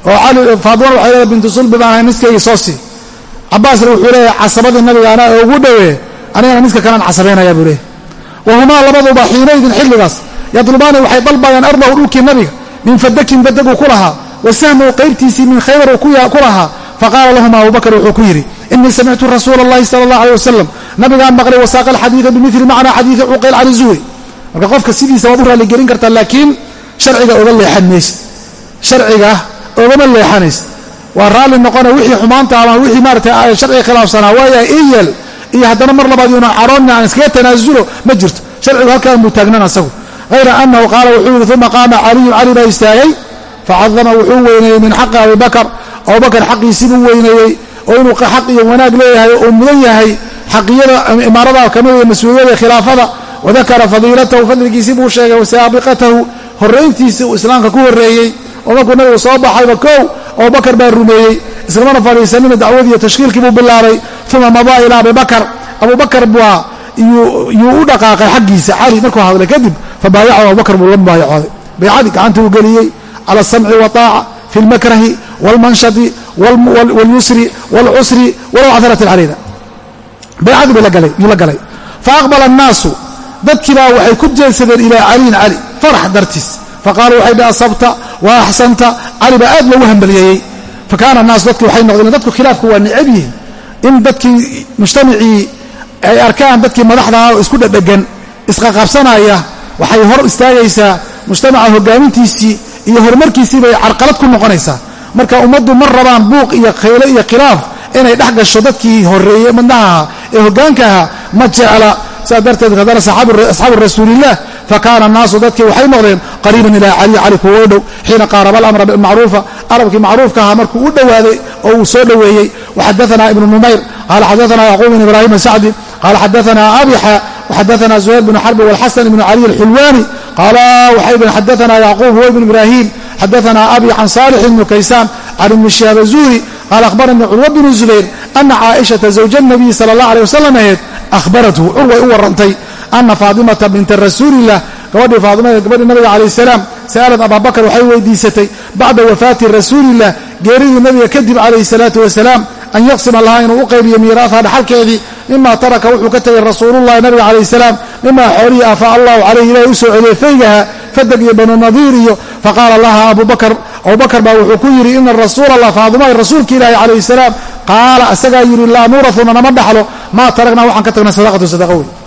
Oo cali faatimana waxay leedahay bintu sulbi baan ahay niskaygi soo sii cabaasna wuxuu leeyahay casabadii nabiga anaa ugu dhowee anigana midka kalean casabaynaya buu leeyahy wahumaa labaduba xiinaydin xilligaas. Yadlubaani waxay dalbayaan ardahu dhulkii nabiga min fadakin badaguu ku lahaa wasahmuu qaybtiisii min khaybar ku lahaa. Faqaala lahum abubakar wuxuu ku yidhi inii samictu rasuula allahi sala allah aleh wasalam nabigaan maqlay wasaaqa alxadiida bimili macnaa xadiidi cuqayl cani zuwe marka qofka sidiisa waad u raaligelin kartaa laakiin sharciga oga leexan maysid. Sharciga ogama leexanaysid waa raalli noqona wixii xumaanta ama wixii maarata sharciga khilaafsanaa. Waayahay iyel iyo haddana mar labaad yuuna caroonna aan iskaga tanaasulo ma jirto. Sharcigu halkaan buu taagnan asagu. Hayra anahu qaala wuxuu yidhi uma qaama caliyun. Cali baa istaagay. Facadama wuxuu weyneeyey min xaqi abibakar abubakar xaqiisibuu weyneeyey oo inuu xaq iyo wanaag leeyahay oo mudan yahay xaqiyada imaarada kamida iyo mas'uuliyada khilaafada. Wadakara fadiilatahu fadligiisii buu sheegay wasaabiqatahu horrayntiisii uu islaamka ku horreeyey. Oo markuu nabigu soo baxayba kow abubakar baa rumeeyey islamana fadhiisanina dacwadii iyo tashkiilkii buu bilaabay uma madaa ilaa abibakar abubakar baa ah, yuu u dhaqaaqay xaggiisa cali markuu hadlay kadib fabaayacahu abubakar buu la mubaayacooday baycadii gacantii u geliyey cala asamci waaaca fi lmakrahi wlmanshati walyusri wlcusri walow cadarati alcariida baycadii buu la galay faaqbala annaasu dadkiibaa waxay ku jeedsadeen ilaa caliin cali farax dartiis. Faqaaluu waxay dhi asabta wa axsanta cali baa aad loogu hambaliyeeyey fakaana الnaasu dadki waxay noqdeen dadku khilaafku waa necab yihiin in dadkii mujtamacii ay arkaan dadkii madaxdaha oo isku dhedhegan isqaqabsanaya waxay hor istaagaysaa mujtamaca hogaamintiisii iyo horumarkiisii bay carqalad ku noqonaysaa. Marka ummaddu ma rabaan buuq iyo khayle iyo khilaaf inay dhex gasho dadkii horeeyey madnaha ee hoggaanka ahaa ma jecla. Sidaa darteed hadana asxaabu rasuulilah fakaana annaasu dadkii waxay noqdeen qariiban ilaa cali cali kuwa u dhow xiina qaaraba alamra bilmacruufa arabkii macruufka ahaa markuu u dhowaaday oo uu soo dhoweeyey waxadaana ibnu numayr qaala xadaana yacquub bn ibraahim sacdi qaala xadaana abixa waxadaana zuhayr bn xarbi walxasan ibnu cali alxulwaani qaala waxay bn xadaana yacquub huwa ibnu ibraahim xadaana abi can saalix ibnu kaysaan can ibni shihaab azuhri qaala akhbaranii curwa bnu zubayr ana caaishata zawja nabiyi sala allah aleh wasalam aheed ahbarathu curway u warantay ana faatimata binta rasuulilah gabadhii faatimada gabadhii nabiga calayh salaam sa'alad abaabakar waxay weydiisatay bacda wafaati rasuulilah geeridii nabiga kadib calayhi salaatu wasalaam an yaqsima lahaa inuu u qaybiyo miiraaha dhaxalkeedii mima taraka wuxuu ka tegay rasuulullahi nabiga calayh salaam mimaa xoolihii afaa allahu calayh ilahi u celiyey faygaha fadeg iyo banu nadiir iyo faqaala laha abubakar abubakar baa wuxuu ku yidhi ina rasuula allah faaduma rasuulka ilaahi calayhi salaam qaala asagaa yidhi laa nuurauna nama dhaxlo maa taragnaa waxaan ka tagna sadaqatu sadaqa wey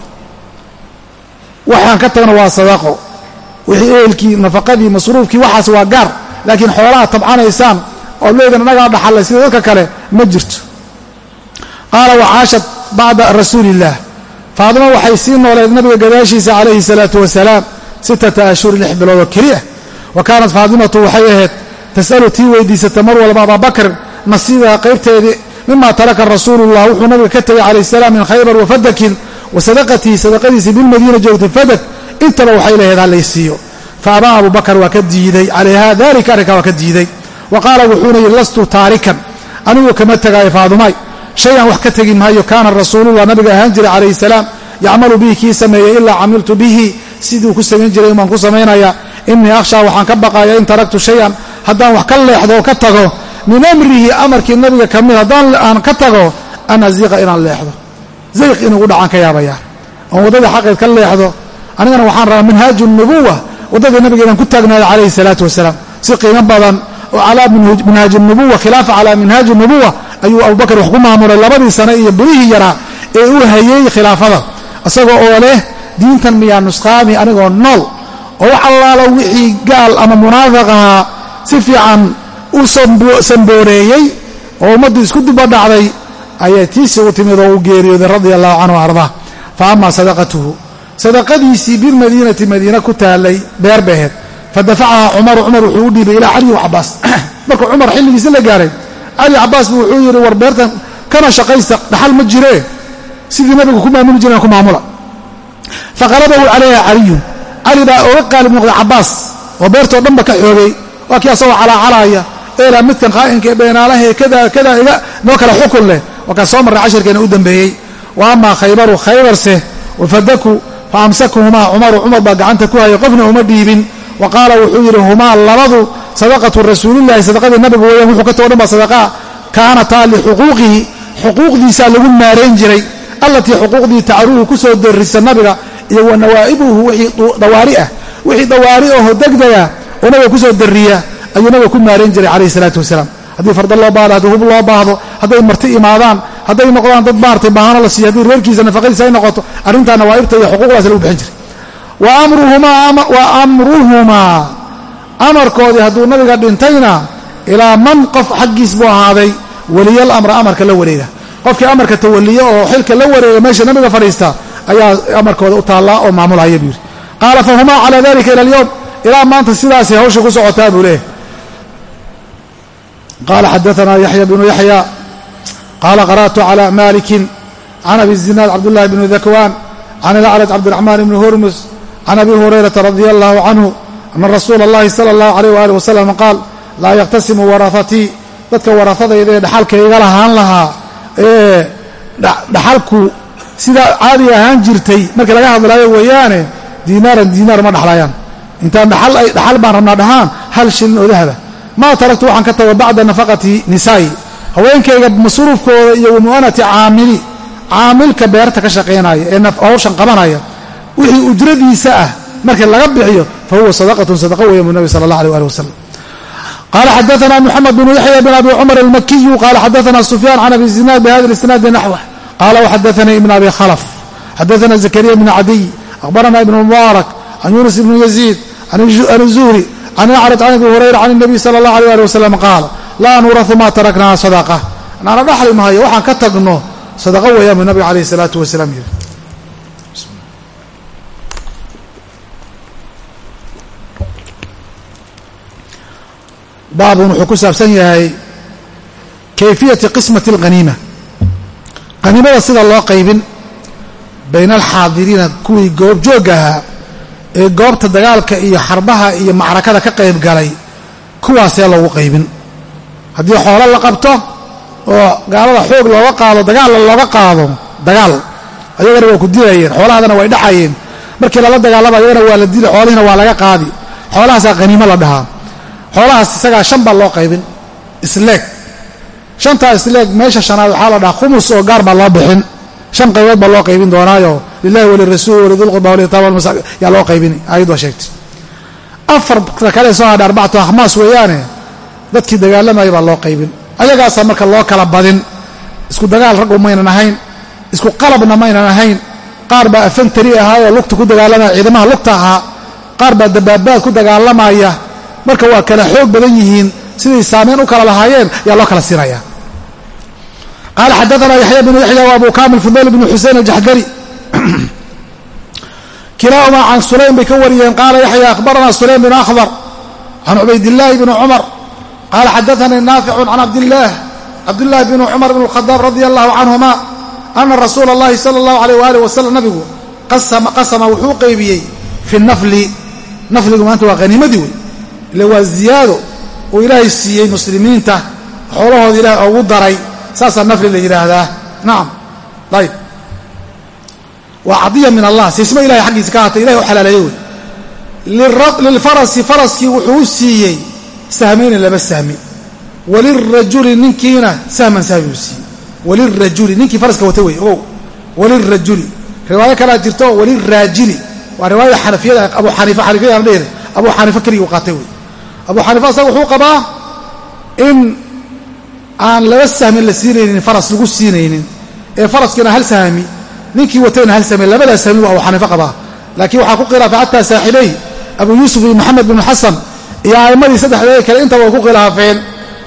waxaan ka tagna waa sadaqo wixii ehelkii nafaqadii masruufkii waxaas waa gaar. Laakiin xoolaha tabcanaysaan ood leedan annagaa dhaxallay sida dadka kale ma jirto. Qaala wacaashat bacda rasuuli illaah faadima waxay sii nooleed nabiga gadaashiisa calayhi salaatu wasalaam sittata ashhuri lix bilood oo keliya. Wa kaanat faadimatu waxay ahayd tas'alu tii weydiisata mar walba abaabakr nasiibaha qaybteedii mima taraka rasuulullah wuxuu nabiga ka tegay calayh salaam min khaybar wa fadakin wa sadaqatihi sadaqadiisii bilmadiina joogtay fadak intaba waxay lahayd halaysiiyo fa abaa abu bakar waa ka diiday calayha dalika arrinkaa waa ka diiday. Wa qaala wuxuuna yidhi lastu taarikan anigu kama tegaayo faadumay. Shayan wax ka tegi maayo kaana rasuulullah nabiga ahaan jiray calayhi salaam yacmalu bihi kii sameeyey ilaa camiltu bihi siduu ku samayn jiray umaan ku samaynaya. Inii akhshaa waxaan ka baqaya in taraktu shayan haddaan wax ka leexdo oo ka tago min amrihi amarkii nabiga ka mid haddaan aan ka tago an aziiqa inaan leexdo zayq inuu u dhacaan ka yaabaya. Oon waddadii xaqeed ka leexdo anigana waxaan rabaa minhaaju nubuwa waddadii nabiga inaan ku taagnaado calayhi salaatu wasalaam. Si qiimo badan oo calaa minhaaji nubuwa khilaafa calaa minhaaji nubuwa ayuu abubakar wax ku maamulay labadii sane iyo bilihii yaraa ee uu hayey khilaafada. Isagoo oo leh diintan miyaa nusqaami anigoo nool oo wax allaalo wixii gaal ama munaafiq ahaa si fiican u sambooreeyey oo ummaddii isku dubadhacday ayay tiisii u timid oo u geeriyooday radia allahu canhu ardaa fa ama sadaqatuhu. Sadaqadiisii bilmadiinati madiina ku taalay beer baheed fa dafacaha cumaru cumar wuxuu u dhiibay ilaa cali cabaas markuu cumar xilligiisi la gaaray cali cabaas buu wuxuu yidhi war beertan kana shaqaysta dhaxal ma jiree sidii nabigu ku maamuli jireen ku maamula. Faqalabahu calayha caliyun cali baa oga qaalib noqday cabaas oo beertoo dhanba ka xoogay. Waa kii asagoo calaacalaaya eelaa midkan qaa'inka beenaalahe kada kada iga noo kale xukun leh waa kaan soo marray cashirkeena u dambeeyey wa amaa khaybaru khaybarse wafadaku fa amsakuhumaa cumaru cumar baa gacanta ku hayay qofna uma dhiibin wa qaala wuxuu yidhi humaa labadu sadaqatu rasuulillahi sadaqadii nabiga weeyaan wuxuu ka tago dhan baa sadaqaa kaanataa lixuquuqihi xuquuqdiisaa lagu maarayn jiray allatii xuquuqdii tacruuhu ku soo darrisa nabiga iyo wa nawaa'ibuhu wixii dawaari ah wixii dawaari aho degdega oo nabiga ku soo darriya ayuu nabiga ku maarayn jiray calayhi salaatu wasalaam haddii farda loo baahdo haddii hub loo baahdo hadday marti imaadaan hadday noqdaan dad maartay baahano la siiyo haddii reerkiisa nafaqadiisa ay noqoto arrintaa nawaa'ibta iyo xuquuqdaas lagu bixin jiray. Wa amruhumaa amarkoodii hadduu nabiga dhintayna ilaa man qof xaggiis buu ahaaday weliyal amra amarka la wareega. Qofkii amarka tawaliya oo xilka la wareega meesha nabiga fadhiista ayaa amarkooda u taallaa oo maamulhaya buu yidhi. Qaala fahumaa calaa dalika ila alyowm ilaa maanta sidaasay hawsha ku socotaa buu leeyahy qaala xadaanaa yaxya bnu yaxya qaala qara'tu calى maliki can abi zinaad cabdullahi bni dakwaan can ilacraj cabdiraxmaan bni hurmus can abi hurayrata radia allahu canhu ana rasuula اllahi sala اllahu alayh waalih wasalam qaal laa yakhtasimu warahatii dadka warahadayda ee dhaxalka iga lahaan lahaa ee dhaxalku sidaa caadiga ahaan jirtay markii laga hadlaayo weeyaane diinaaran diinaar ma dhaxlayaan intaan dhaxal baan rabnaa dhahaan hal shilin oo dahaba maa taraktu waxaan ka tago bacda nafaqati nisaa'i. Haweenkayga masruufkooda iyo wamu'anati caamili caamilka beerta ka shaqaynaya ee hawshan qabanaya wixii ujradiisa ah markii laga bixiyo fa huwa sadaqatun sadaqa weya bu nabi sala allah aleh ali wasalam qala xadaana mxamed bnu yaxya bn abi cumar almakiyu qala xadaana sufyaan can abi zinaad bihada isnaadi naxwh qala wxadaanii ibn abi khalf xadaana zakariya bn cadiy akhbarana ibn mubaarak can yunus ibn yaziid can zuhri can acraj can abi hurayra can nabiy sala allah aleh ali wasalam qaal laa nuurahu ma taraknaa sadaqa naana dhaxli mahayo waxaan ka tagno sadaqa weeyaan buu nabiga alayh salaatu wasalaam yidhi baabun wuxuu ku saabsan yahay kayfiyati qismati alghaniima haniimada sida loo qaybin bayna alxaadiriina kuwii goobjoog ahaa ee goobta dagaalka iyo xarbaha iyo macrakada ka qayb galay kuwaasee loogu qaybin. Haddii xoolo la qabto oo gaalada xoog looga qaado dagaalla looga qaado dagaal. Ayagana waa ku dilayeen xoolahadana way dhacayeen. Markii lala dagaalama ayagana waa la dili xoolihina waa laga qaadi. Xoolahaasaa haniimo la dhahaa. Xoolahaas isagaa shan baa loo qaybin. Isleeg. Shantaa isleeg meesha shanaad waxaa la dhahaa khumus oo gaar baa loo bixin shan qaybood baa loo qaybin doonaayo. Lilahi walirasuul walidulqurba walitaaba yaa loo qaybini aayad waa sheegtay. Afarta kale soo hadha arbacatu akhmaas weeyaane dadkii dagaalamaya baa loo qaybin. Ayagaasaa marka loo kala badin. Isku dagaal raggu maynan ahayn. Isku qalabna maynan ahayn. Qaar baa afantari ahaayoo lugta ku dagaalamaya ciidamaha lugta ahaa. Qaar baa dabaabaad ku dagaalamaya. Marka waa kala xoog badan yihiin. Siday saamayn u kala lahaayeen ayaa loo kala siinaya qaala xadaana yaxya bnu yaxya wa abu kamil fudayl bnu xusein aljaxdari kilaahumaa can sulaym bay ka wariyeen qaala yaxya akhbarana sulaym bn akhdar can cubaydillaahi bni cumar qaala xadaanii naaficun can cabdillaah cabdillaahi bni cumar bn اlkhadaab radi allahu canhuma ana rasuula اllahi sala اllahu alayh waalih wasalam nabigu qasama wuxuu qaybiyey fi nafli nafligu maanta waa haniimadii wey ile waa ziyaado uu ilaahay siiyey muslimiinta xoolahooda ilahay ugu daray saasaa nafli la yidhaahdaa. Nacam ayb waa cadiya min allah. Siismo ilahay xaggiisa ka haatay ilahay u xalaaleeye wey. Lilfarasi faraskii wuxuu siiyey sahmayna laba sahmi. Walirajuli ninkiina sahman sahmi uu siiyey. Walirajuli ninkii faraska wata wey ogow. Walirajuli. Riwaayo kalaa jirto waliraajili waa riwaayada xanafiyada abu xaniifa xanifiyadaan dhehne abu xaniifa keligii u qaatay wey. Abu xaniifa asaga wuxuu qabaa in aan laba sahmi la siinaynin faras lagu siinaynin. Ee faraskiina hal sahmi ninkii watayna hal sahmi labadaas sahmi buu abu xaniifa qabaa. Laakiin waxaa ku khilaafay xataa saaxibey abu yuusuf iyo moxamed binu xasan iyo a'immadii saddexdeeda kale intaba way ku khilaafeen.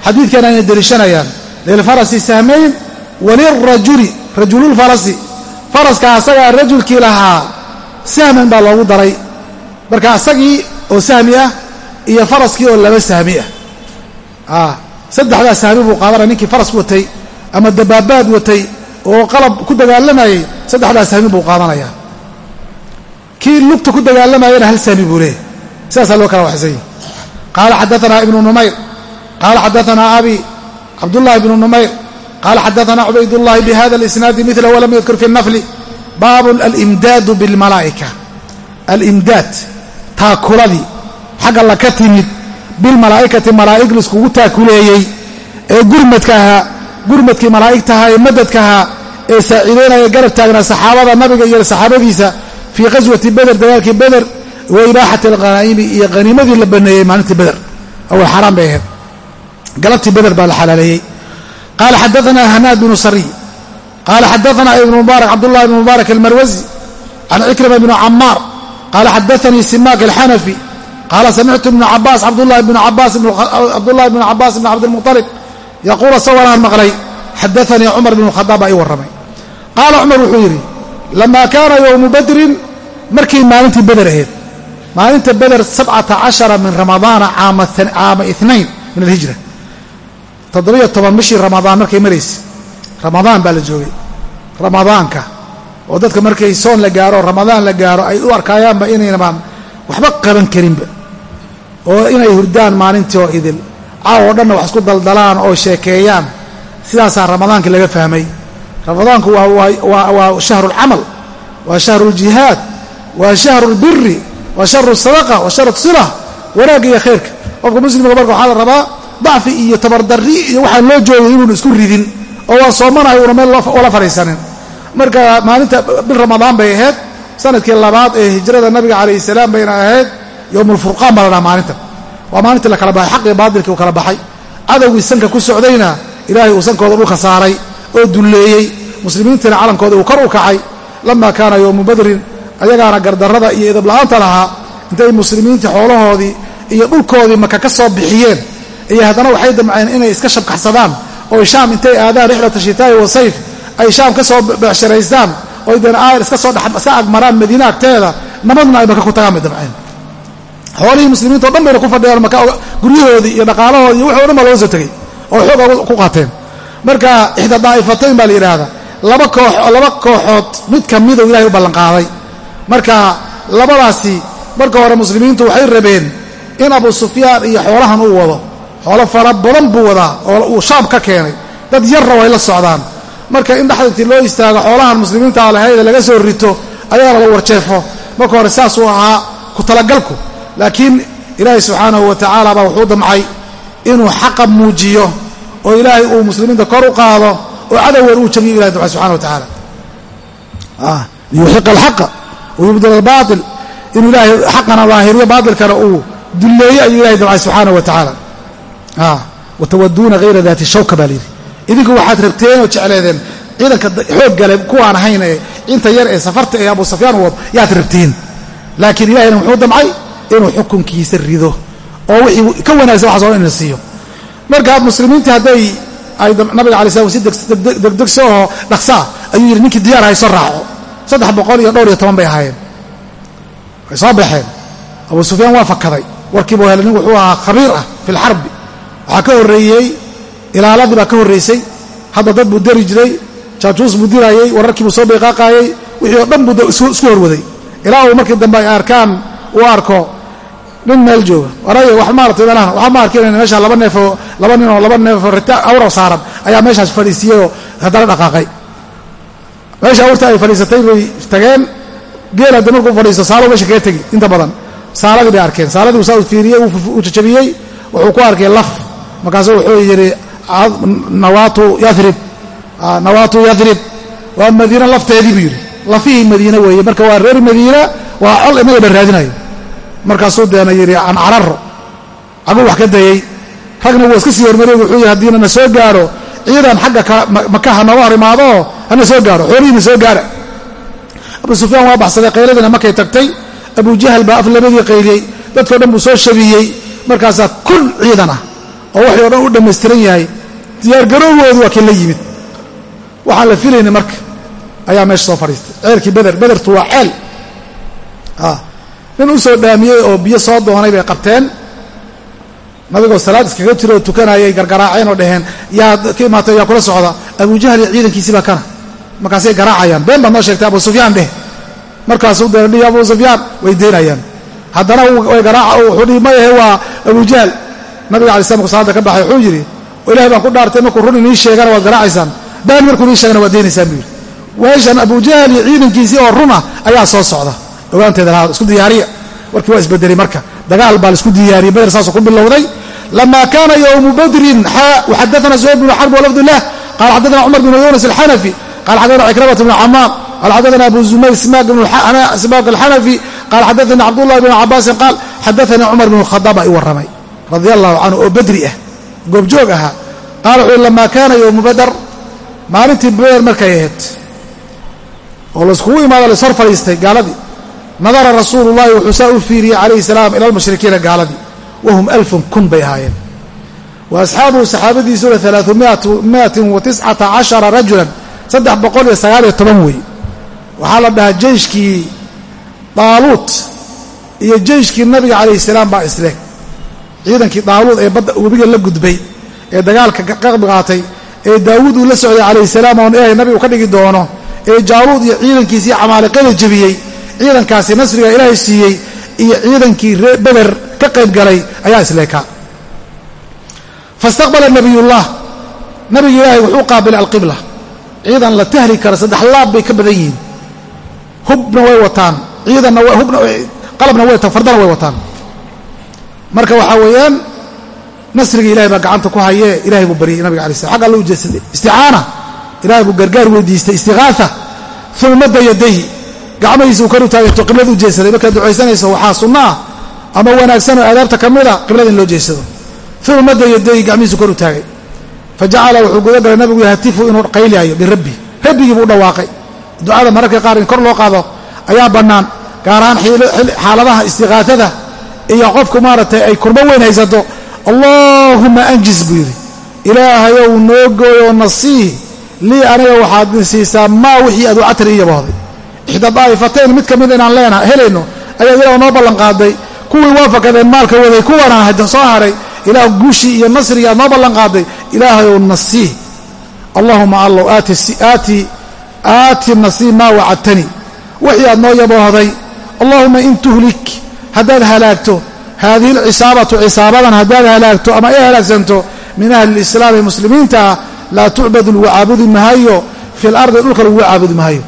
Xadiidkan ayna deliishanayaan. Lilfarasi sahmayn walirajuli rajululfarasi faraska asagaa rajulkii lahaa sahman baa loogu daray. Marka asagii oo sahmi ah iyo faraskii oo laba sahmi ah saddexdaa sahmi buu qaadanaya ninkii faras watay ama dabaabaad watay oo qalab ku dagaalamayay saddexdaa sahmi buu qaadanaya kii lugta ku dagaalamayana hal sahmi buu leeyahy sidaasaa loo kala waxsan yahi qaala xadaanaa ibnu numayr qaala xadaanaa abi cabdullahi ibnu numayr qaala xadaanaa cubaydullahi bihada alisnaadi mila walam yadkur fi nafli baabu alimdaadu bilmalaa'ika alimdaad taakuladii xagga la ka timid bilmalaa'ikati malaa'ig laiskugu taakuleeyey ee gurmadka ahaa gurmadkii malaa'igtahaa ee madadkahaa ee saaciideynaya garab taagnaa saxaabada nabiga iyo saxaabadiisa fii qaswati beder dagaalkii beder wa ibaaxati alghanaa'imi iyo haniimadii la baneeyey maalintii beder awal xaaraan bay ahayd. Galabtii beder baa la xalaaleeyey. Qaala xadaanaa hanaad binu sariy. Qaala xadaanaa ibnu mubaarak cabdullahi ibnu mubaarak almarwasi can cikrima bni camaar qaala xadaanii simaak alxanafi qaala samictu ibnu cabaas cabdulahi bnu cabaas cabdullahi bnu cabaas bn cabdilmuطalib yaquul asagoolaan maqlay xadaanii cumar bn khadaab baa ii warramay qaala cumar wuxuu yidhi lamaa kaana yowmu badrin markii maalintii beder ahayd maalinta beder sabcata cashara min ramadaana caama inayn min alhijra toddobiyo toban bishii ramadaan markay maraysa ramadaan baa la joogay ramadaanka oo dadka markay soon la gaaro ramadaan la gaaro ay u arkaayaanba inaynabaan waxba qaban karinba oo inay hurdaan maalintii oo idil. Caaw oo dhanna wax isku daldalaan oo sheekeeyaan. Sidaasaa ramadaankii laga fahmay. Ramadaanku waa shahru lcamal waa shahru ljihaad waa shahru lbiri waa shahru sadaqa waa shahru sila wanaagga iyo khayrka. Qofka muslimka marka waxaa la rabaa dacfi iyo tabardarri iyo waxaan loo joogay inuun isku ridin oo waa soomanahay una meel ula fadhiisanin marka maalinta bil ramadaan bay ahayd. Sanadkii labaad ee hijrada nabiga calayhi salaam bayna ahayd yowmulfurqaan baa la dhaha maalinta. Waa maalintii la kala baxay xaqii baadilkii uu kala baxay. Cadowgii sanka ku socdayna ilaahay uu sankooda dhulka saaray oo dulleeyey. Muslimiintiina calankooda uu kor u kacay. Lama kaana yowmu badrin ayagaana gardarrada iyo idabla'aanta lahaa intay muslimiintii xoolahoodii iyo dhulkoodii maka ka soo bixiyeen. Iyo haddana waxay damceen inay iska shabkaxsadaan oo shaam intay aadaan rixlata shitaa'i wa sayf ay shaam ka soo beecsharaystaan oy deen aayar iska soo iska agmaraan madiine agteeda nabadna ay maka ku tagaan bay damceen xoolihii muslimiinta o dhan bayna ku fadhiyaan maka guryahoodii iyo dhaqaalahoodii iyo wuxu o dhan baa looga soo tegey oo xoog ku qaateen. Marka ixda daa'ifatayn baa la yidhaahdaa laba koox laba kooxood mid ka miduu ilahay u ballanqaaday marka labadaasi marka hore muslimiintu waxay rabeen in abu sufyaan iyo xoolahan uu wado. Xoolo fara badan buu wadaa oo uu shaam ka keenay. Dad yarra way la socdaan. Marka in dhexdintii loo istaago xoolahan muslimiinta lahayda laga soo rito ayaana la warjeefo. Marka hore saasuu ahaa ku talagalku laakiin ilaahay subxaanahu wa tacaala baa wuxuu damcay inuu xaqa muujiyo oo ilaahay uu muslimiinta kor u qaado oo cadowgan uu jabiyo ilahay damcay subxana wa tacaala. Liyuxiqa alxaqa wayubdil albaatil. Inuu ilaahay xaqana daahiriyo baatilkana uu dulleeyo ayuu ilahay damcay subxaanahu wa tacaala. Watawaduuna hayra daati shawka baa layidhi idinku waxaad rabteen oo jecleedeen ciidanka xoog gale kuwaan ahayn ee inta yar ee safarta ee abu safyaan wad yaad rabteen. Laakiin ilahayna muxuu damcay inuu xukunkiisa rido oo wixii ka wanaagsan waxaas o ina siiyo. Marka muslimiintii hadday ay nabiga alay slam si degdegso oo dhaqsaa ayuu yidhi ninkii diyaar hayso raaco. Saddex boqol iyo dhowr iyo toban bay ahaayeen. Way soo baxeen. Abu sufyaan waa fakaday warkiibuu helay nin wuxuu ahaa khabiir ah fi lxarbi waxaa ka horreeyey ilaaladii baa ka horraysay hadda dad buu dari jiray jaajuus buu diraayey wararkiibuu soo bayqaaqaayey wixii oo dhan buu isku horwaday. Ilaa uu markii dambe ay arkaan uu arko nin meel jooga. Waraya wax maarata meelahan waxaa ma arkin meesha laba neefoo laba nin oo laba neefoo rita awra saaran ayaa meeshaas fadhiisiyeyoo haddana dhaqaaqay. Meesha awrta ay fadhiisatay bay tageen. Geel hadda markuu fadhiisto saalo meesha kaga tegi. Inta badan saaladii bay arkeen. Saaladii usaa fiiriyey uu jajabiyey. Wuxuu ku arkay laf. Markaasu wuxuu yidhi nawaatu yarib nawaatu yarib waa madiina lafteedii buu yidhi. Lafihii madiine weeye. Marka waa reer madiina waa col inaga dhan raadinayo markaasuu deena yidhi an cararo aguu wax ka dayey ragna wuu iska sii hormariyey wuxuu yidhi haddiina na soo gaaro ciidan xagga maka ha nooga hor imaadoo hana soo gaaro xoolihiina soo gaara abu sufyaan waa baxsaday qayladiina markay tagtay. Abu jahal baa af labadii qayliyey. Dadkao dhan buu soo shabiyey. Markaasaa kun ciidan ah oo waxay o dhan u dhammaystiran yahay. Diyaargarowgoodu waa kii la yimid. Waxaan la filayna marka. Ayaa meesha soo fadhiistay. Ceelkii beder bedertu waa ceel nin u soo dhaamiyey oo biyo soo doonay bay qabteen nabigoo salaad iskaga jiro oo tukanayay gargaraaceen oo dhaheen yaa ka imaatay yaa kula socda? Abu jahl iyo ciidankiisii baa kana. Markaasay garaacayaan. Been baad noo sheegtay abu sufyaan dheh. Markaasuu deedhi abu sufyaan way deynayaan haddana wuxuu dhihi mayahe waa abu jahl nabiga alay slam marku salaada ka baxay wuxuu yidhi ilahay baan ku dhaartay markuu run inii sheegana waad garaacaysaan been markuu inii sheegana waad deynaysaan buu yidhi. Meeshan abu jahl iyo ciidankiisii oo runa ayaa soo socda ogaanteeda lahaad isku diyaariya warkii waa isbedelay marka. Dagaal baa la isku diyaariyey beder saasuu ku bilowday lama kaana ywmu badrin xadaana zuhayr bn xarb walafdlah qala xadana cumar bn yunas alxanafi qala xadana cikramة bn camaam qala xadana abu zumayr simaak alxanafi qala xadaanii cabdullahi bn cabaasin qaal xadaanii cumar bn khadaab baa i warramay. Radia allahu canhu oo badri ah. Goobjoog ahaa qaala wuxuu lama kaana ywmu badr. Maalintii beder markay ahayd oo layskugu imaado laishor fadhiistay gaaladii nadara rasuulu llahi wuxuu saa u fiiriyey calayhi salaam ila almushrikiina gaaladii wahum alfun kun bay ahaayeen. Wa asxaabuhu saxaabadiisuna alaaثumiatin wa tiscata cashara rajulan saddex boqol iyo sagaaliyo toban wey. Waxaa la dhahaa jeyshkii daaluut iyo jeyshkii nabiga calayhi salaam baa isleeg ciidankii daaluud ee badda webiga la gudbay ee dagaalka qaqbi qaatay ee daawuud uu la socday calayhi salaam oon ilaahay nabigu ka dhigi doono ee jaaluud iyo ciidankiisii camaaliqada jebiyey ciidankaasi nasriga ilaahay siiyey iyo ciidankii ree beder ka qayb galay ayaa isleekaa faistaqbala nabiyullah. Nabiga ilaahay wuxuu qaabilay alqibla. Ciidan la tahli kara saddex laab bay ka badan yihiin. Hubna way wataan. Ciidanna qalabna way fardana way wataan. Marka waxaa weeyaan nasriga ilahay baa gacanta ku hayee. Ilahay buu baryay nabiga alay slam xagga alla u isticaana. Ilahay buu gargaar weydiistay. Istiqaaa uma madda yadayhi gacmahiisa uu kor u taagato qiblada u jeedsaday markaad ducaysanayso waxaa sunno ah ama wanaagsan oo aadaabta ka mida qiblada in loo jeedsado uma madda yadayhi gacmihiisu kor u taagay. Fa jacala wuxuu guda galay nabigu yahatifu inuu qaylaayo birabbi rabbigii buu dhawaaqay. Ducada mararka qaar in kor loo qaado ayaa bannaan gaar ahaan xaaladaha istiqaatada iyo qofku maaragtay ay kurbo weyn haysato. Allaahuma anjiz buu yidhi. Ilaahayow noo gooyoo nasiih. Lii aniga waxaad siisaa maa wixii aad u yaboohday ixda daa'ifatayn mid ka mid inaan leena helayno ayaa ilaah noo ballanqaaday. Kuwii waa fakadeen maalka waday kuwanaan soo haray. Ilaah guushii iyo nasrigii aad noo ballanqaaday. Ilaahayow nasiih. Allahuma allow aati aati nasiih maa wacadtani. Wixii aad noo yaboohday allahuma in tuhlik haddaad halaagto haadihi alcisaabatu cisaabadan haddaad halaagto ama ay halaagsanto min ahli lislaami muslimiinta laa tucbadu lagu caabudi mahayo fi lardi dhulka lagu caabudi mahayo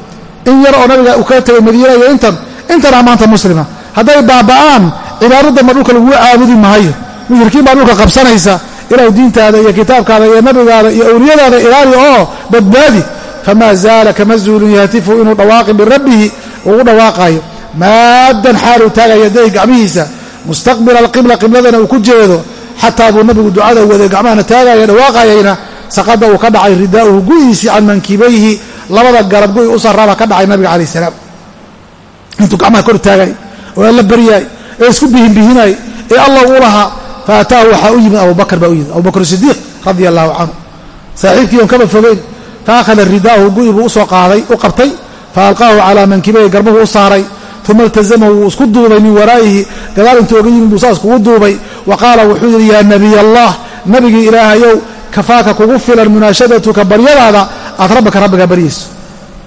in yar oo nabiga uu kaga tegay madiina iyo intan intanaa maanta muslima. Hadday baaba'aan cibaadaddanba dhulka lagu caabudi mahayo mushrikiin baa dhulka qabsanaysa. Ilaw diintaada iyo kitaabkaada iyo nabigaada iyo awliyadaada ilaali oo badbaadi. Famaa zaala kama zuulun yahtifu inuu dhawaaqi birabbihi ugu dhawaaqayo maaddan xaaluu taagaya yaday gacmihiisa mustaqbila alqibla qibladana uu ku jeedo xataa buu nabigu ducada waday gacmahana taagaya dhawaaqayayna saqada uu ka dhacay ridaa'uhu gu'iisii can mankibayhi labada garab gu'i u sarraaba ka dhacay nabiga calayh salaam. Intuu gacmaha kor taagay oo alla baryaay ee isku bihinbihinay ee allah u lahaa fa ataahu waxaa u yimid abubakr baa u yimid. Abubakr sidiiq radia allahu canhu saaxiibkii oon kaba fogeyn fa akhada ridaahu gu'i buu u soo qaaday u qabtay fa alqaahu calaa mankibayhi garbuhu u saaray uma iltazamahu wuu isku duubay min waraa'ihi gadaal intuu oga yimid buu saas kugu duubay. Wa qaala wuxuu yidhi yaa nabiy allah nabigii ilaahayow kafaaka kugu filan munaashadatuka baryadaada aad rabbaka rabbigaa baryayso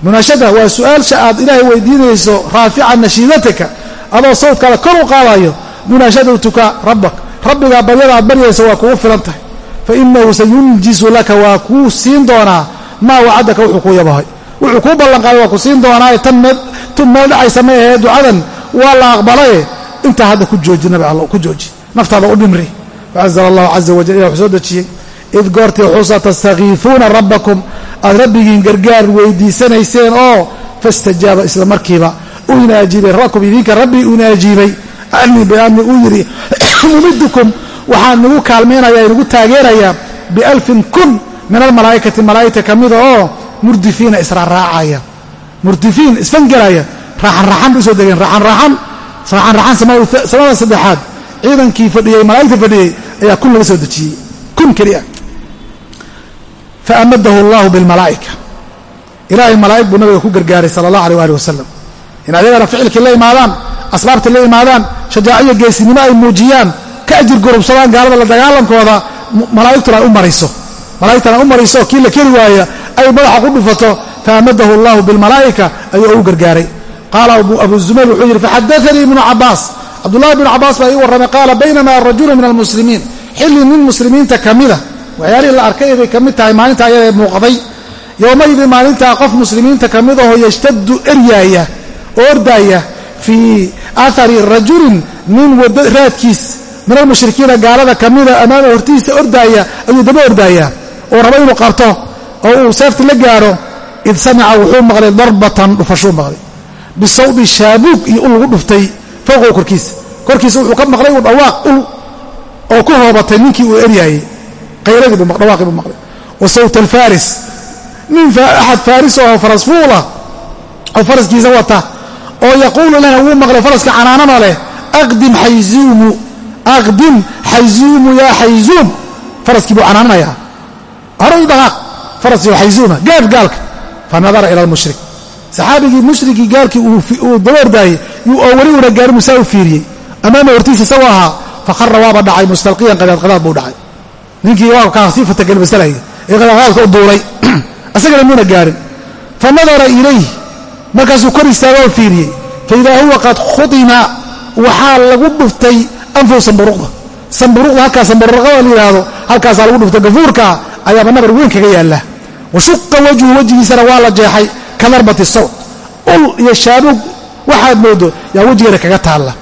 munaashada waa su'aalsha aad ilaahay weydiinayso raafica nashiidataka adoo sawdkaada kor u qaadayo munaashadatuka rabbak. Rabbigaa baryada aad baryayso waa kugu filan tahay. Fa inahu sayunjisu laka waa kuu siin doonaa maa wacadaka wuxuu kuu yabahay. Wuxuu kuu ballanqaaday waa ku siin doonaa tan meel dhacaysa ma ahee ducadan waa la aqbalaye intaa hadda ku jooji nabi alla ku jooji. Naftaada u dhimri. Faanzala allahu caza wajal ilah wuxuu soo dejiyey id goortii xusa tastakiifuuna rabbakum aad rabbigiin gargaar weydiisanayseen oo fastajaaba isla markiiba u inaajiibay rakum idinka rabbi una ajiibay ani biani uu yidhi mumidukum waxaan nagu kaalmaynaya nagu taageerayaa bialfin kun min almalaa'ikati malaa'igta ka mida oo murdifiina israaraacaya murdifiin isfangelaya raaxan raaxan bay u soo degeen raaxan raaxan raaxan raaxan samada saddexaad ciidankii fadhiyey malaa'igta fadhiyey ayaa kun laga soo dejiyey kun keliya faamadahu allahu bilmalaa'ika ilaahay malaa'ig buu nabiga ku gargaaray sala allah aleh ali wasalam in ayagana ficilkii la imaadaan asbaabtii la imaadaan shajaaciyo geesinimo ay muujiyaan ka ajir gurubsadaan gaalada la dagaalankooda malaa'igtuna ay u marayso malaa'igtana u marayso kii la keli waaya ay madaxa ku dhufato faamadahu allahu bilmalaa'ika ayuu ugu gargaaray qaala abu zumayr wuxuu yidhi faxadaanii ibnu cabaas cabdullahi ibnu cabaas baa ii warramay qaala baynama rajulu min almuslimiin xilli nin muslimiinta ka mida waxyaalihii la arkay bay ka mid tahay maalinta ayadee muuqday. Yowmaydin maalintaa qof muslimiinta ka mid ahoo yashtadu eryaaya ordaaya fii athari rajulin nin wada raadkiis. Min almushrikiina gaalada ka mida amaama hortiisa ordaaya ayuu daba ordaayaa oo rabo inuu qabto oo uu seefti la gaadho id samica wuxuu maqlay darbatan dhufashuu maqlay. Bisawdi shaabuug iyo ul lagu dhuftay fowqow korkiisa korkiisa wuxuu ka maqlay uu dhawaaq ul oo ku hoobatay ninkii uu eryaayey qayradii buu dhawaaqii buu maqlay. Wa sawta alfaris. Nin axad faaris oo faras fuula oo faraskiisa wata. Oo yaquulu lana wuu maqlay faraska canaanana leh. Aqdim xayzuumu aqdim xayzuumu yaa xayzuum faraskii buu canaananayaa hore dhaqaaq faraskii oo xayzuuma gaad gaalka. Fa nadara ila almushrik. Saxaabigii mushrikii gaalkii uu daba ordaayey oo weli una gaari musaa u fiiriyey. Amaama hortiisa isagoo ahaa. Fakhara waaba dhacay mustalqiyan qadaadqadaad buu dhacay ninkii waabkaa sii fatagelmasalaya ee qadaadqadaadka u duulay asagana muuna gaarin. Fa nadara ilayh markaasuu kor istaaga oo fiiriyey. Faidaa huwa qad khudima waxaa lagu dhuftay anfow samburuqda. Samburuqda halkaa samburuqada la yidhaahdo halkaasaa lagu dhuftay gafuurka ayaaba nabar weyn kaga yaalla. Wa shuqa wajhu wejigiisana waa la jeexay ka darbati sawt. Ul iyo shaabuug waxaad moodo yaa wejigeeda kaga taalla.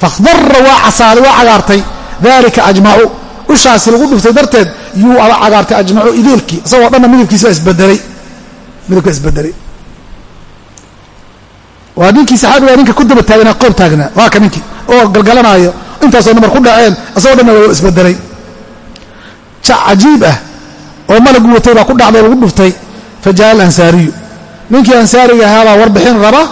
Fakhdara waa casaaday waa cagaartay. Dalika ajmacu ushaasi lagu dhuftay darteed yuu ada cagaartay ajmacu ideelkii isagoo dhanna midabkiisa isbedelay midabka isbedelay waa ninkii saxaabiga ninka ku daba taagnaa qoob taagnaa. Waa ka ninkii. Oo galgalanaayo. Intaasoo namar ku dhaceen isagoo dhanna waa isbedelay jac cajiib ah oo malagu watay baa ku dhacday lagu dhuftay fa alansaariyu ninkii ansaariga ahaabaa warbixin raba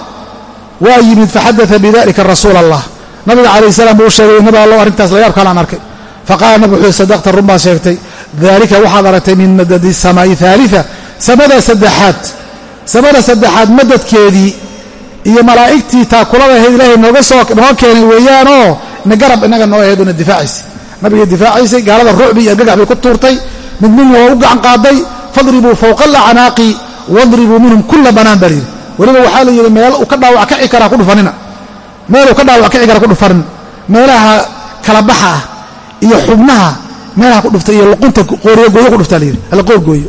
waa yimid faxadaa bidalika rasuula allah nabiga calayh salaam buu u sheegay nabi allow arrintaas layaab kalaan arkay faqaala nabig wuxuu sadaqta run baad sheegtay daalika waxaad aragtay min madadi samaa'i haalia samada saddexaad samada saddexaad madadkeedii iyo malaa'igtii taakulada ahayd ilaahay nooga soo noo keenay weeyaanoo na garab innaga noo ahayd oo na difaacaysay nabiga difaacaysay gaalada rucbi iyo gagax bay ku tuurtay mid midna waa u gacan qaaday fadribuu fowqa alacnaaqi wadribuu minhum kula banaan baa layidhi weliba waxaa la yidhi meel uu ka dhaawac kaci karaa ku dhufanina meeluu ka dhaawac kaci kara ku dhufanin meelaha kala baxa ah iyo xubnaha meelaha ku dhufta iyo luqunta qooriyo gooyo ku dhuftaa layidhi hala qoorgooyo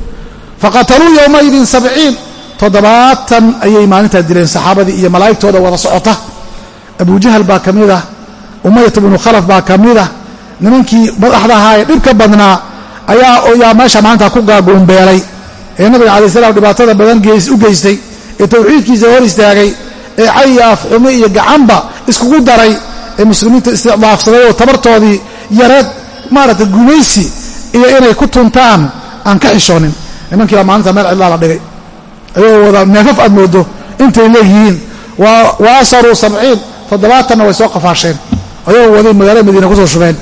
faqataluu yowmaidin sabciin toddobaatan ayay maalintaa dileen saxaabadii iyo malaa'igtooda wada socota. Abujahal baa ka mid ah umayat bnu khalaf baa ka mid ah nimankii madaxda ahaa ee dhibka badnaa ayaa yaa meesha maalintaa ku gaaguunbeelay ee nabiga calai salaam dhibaatada badan u geystay ee tawxiidkiisa hor istaagay ee cay afxumi iyo gacanba iskugu daray ee muslimiinta isticdaafsaday oo tabartoodii yareed maaragtay gumaysi iyo inay ku tuntaan aan ka xishoonin. Nimankii baa maalinta meel cidlaa la dhigay. Ayagoo wada neefaf aad moodo intay leeyihiin wa asaruu sabciin toddobaatanna way soo qafaasheen. Ayagoo waday magaalada madiina ku soo shubeen.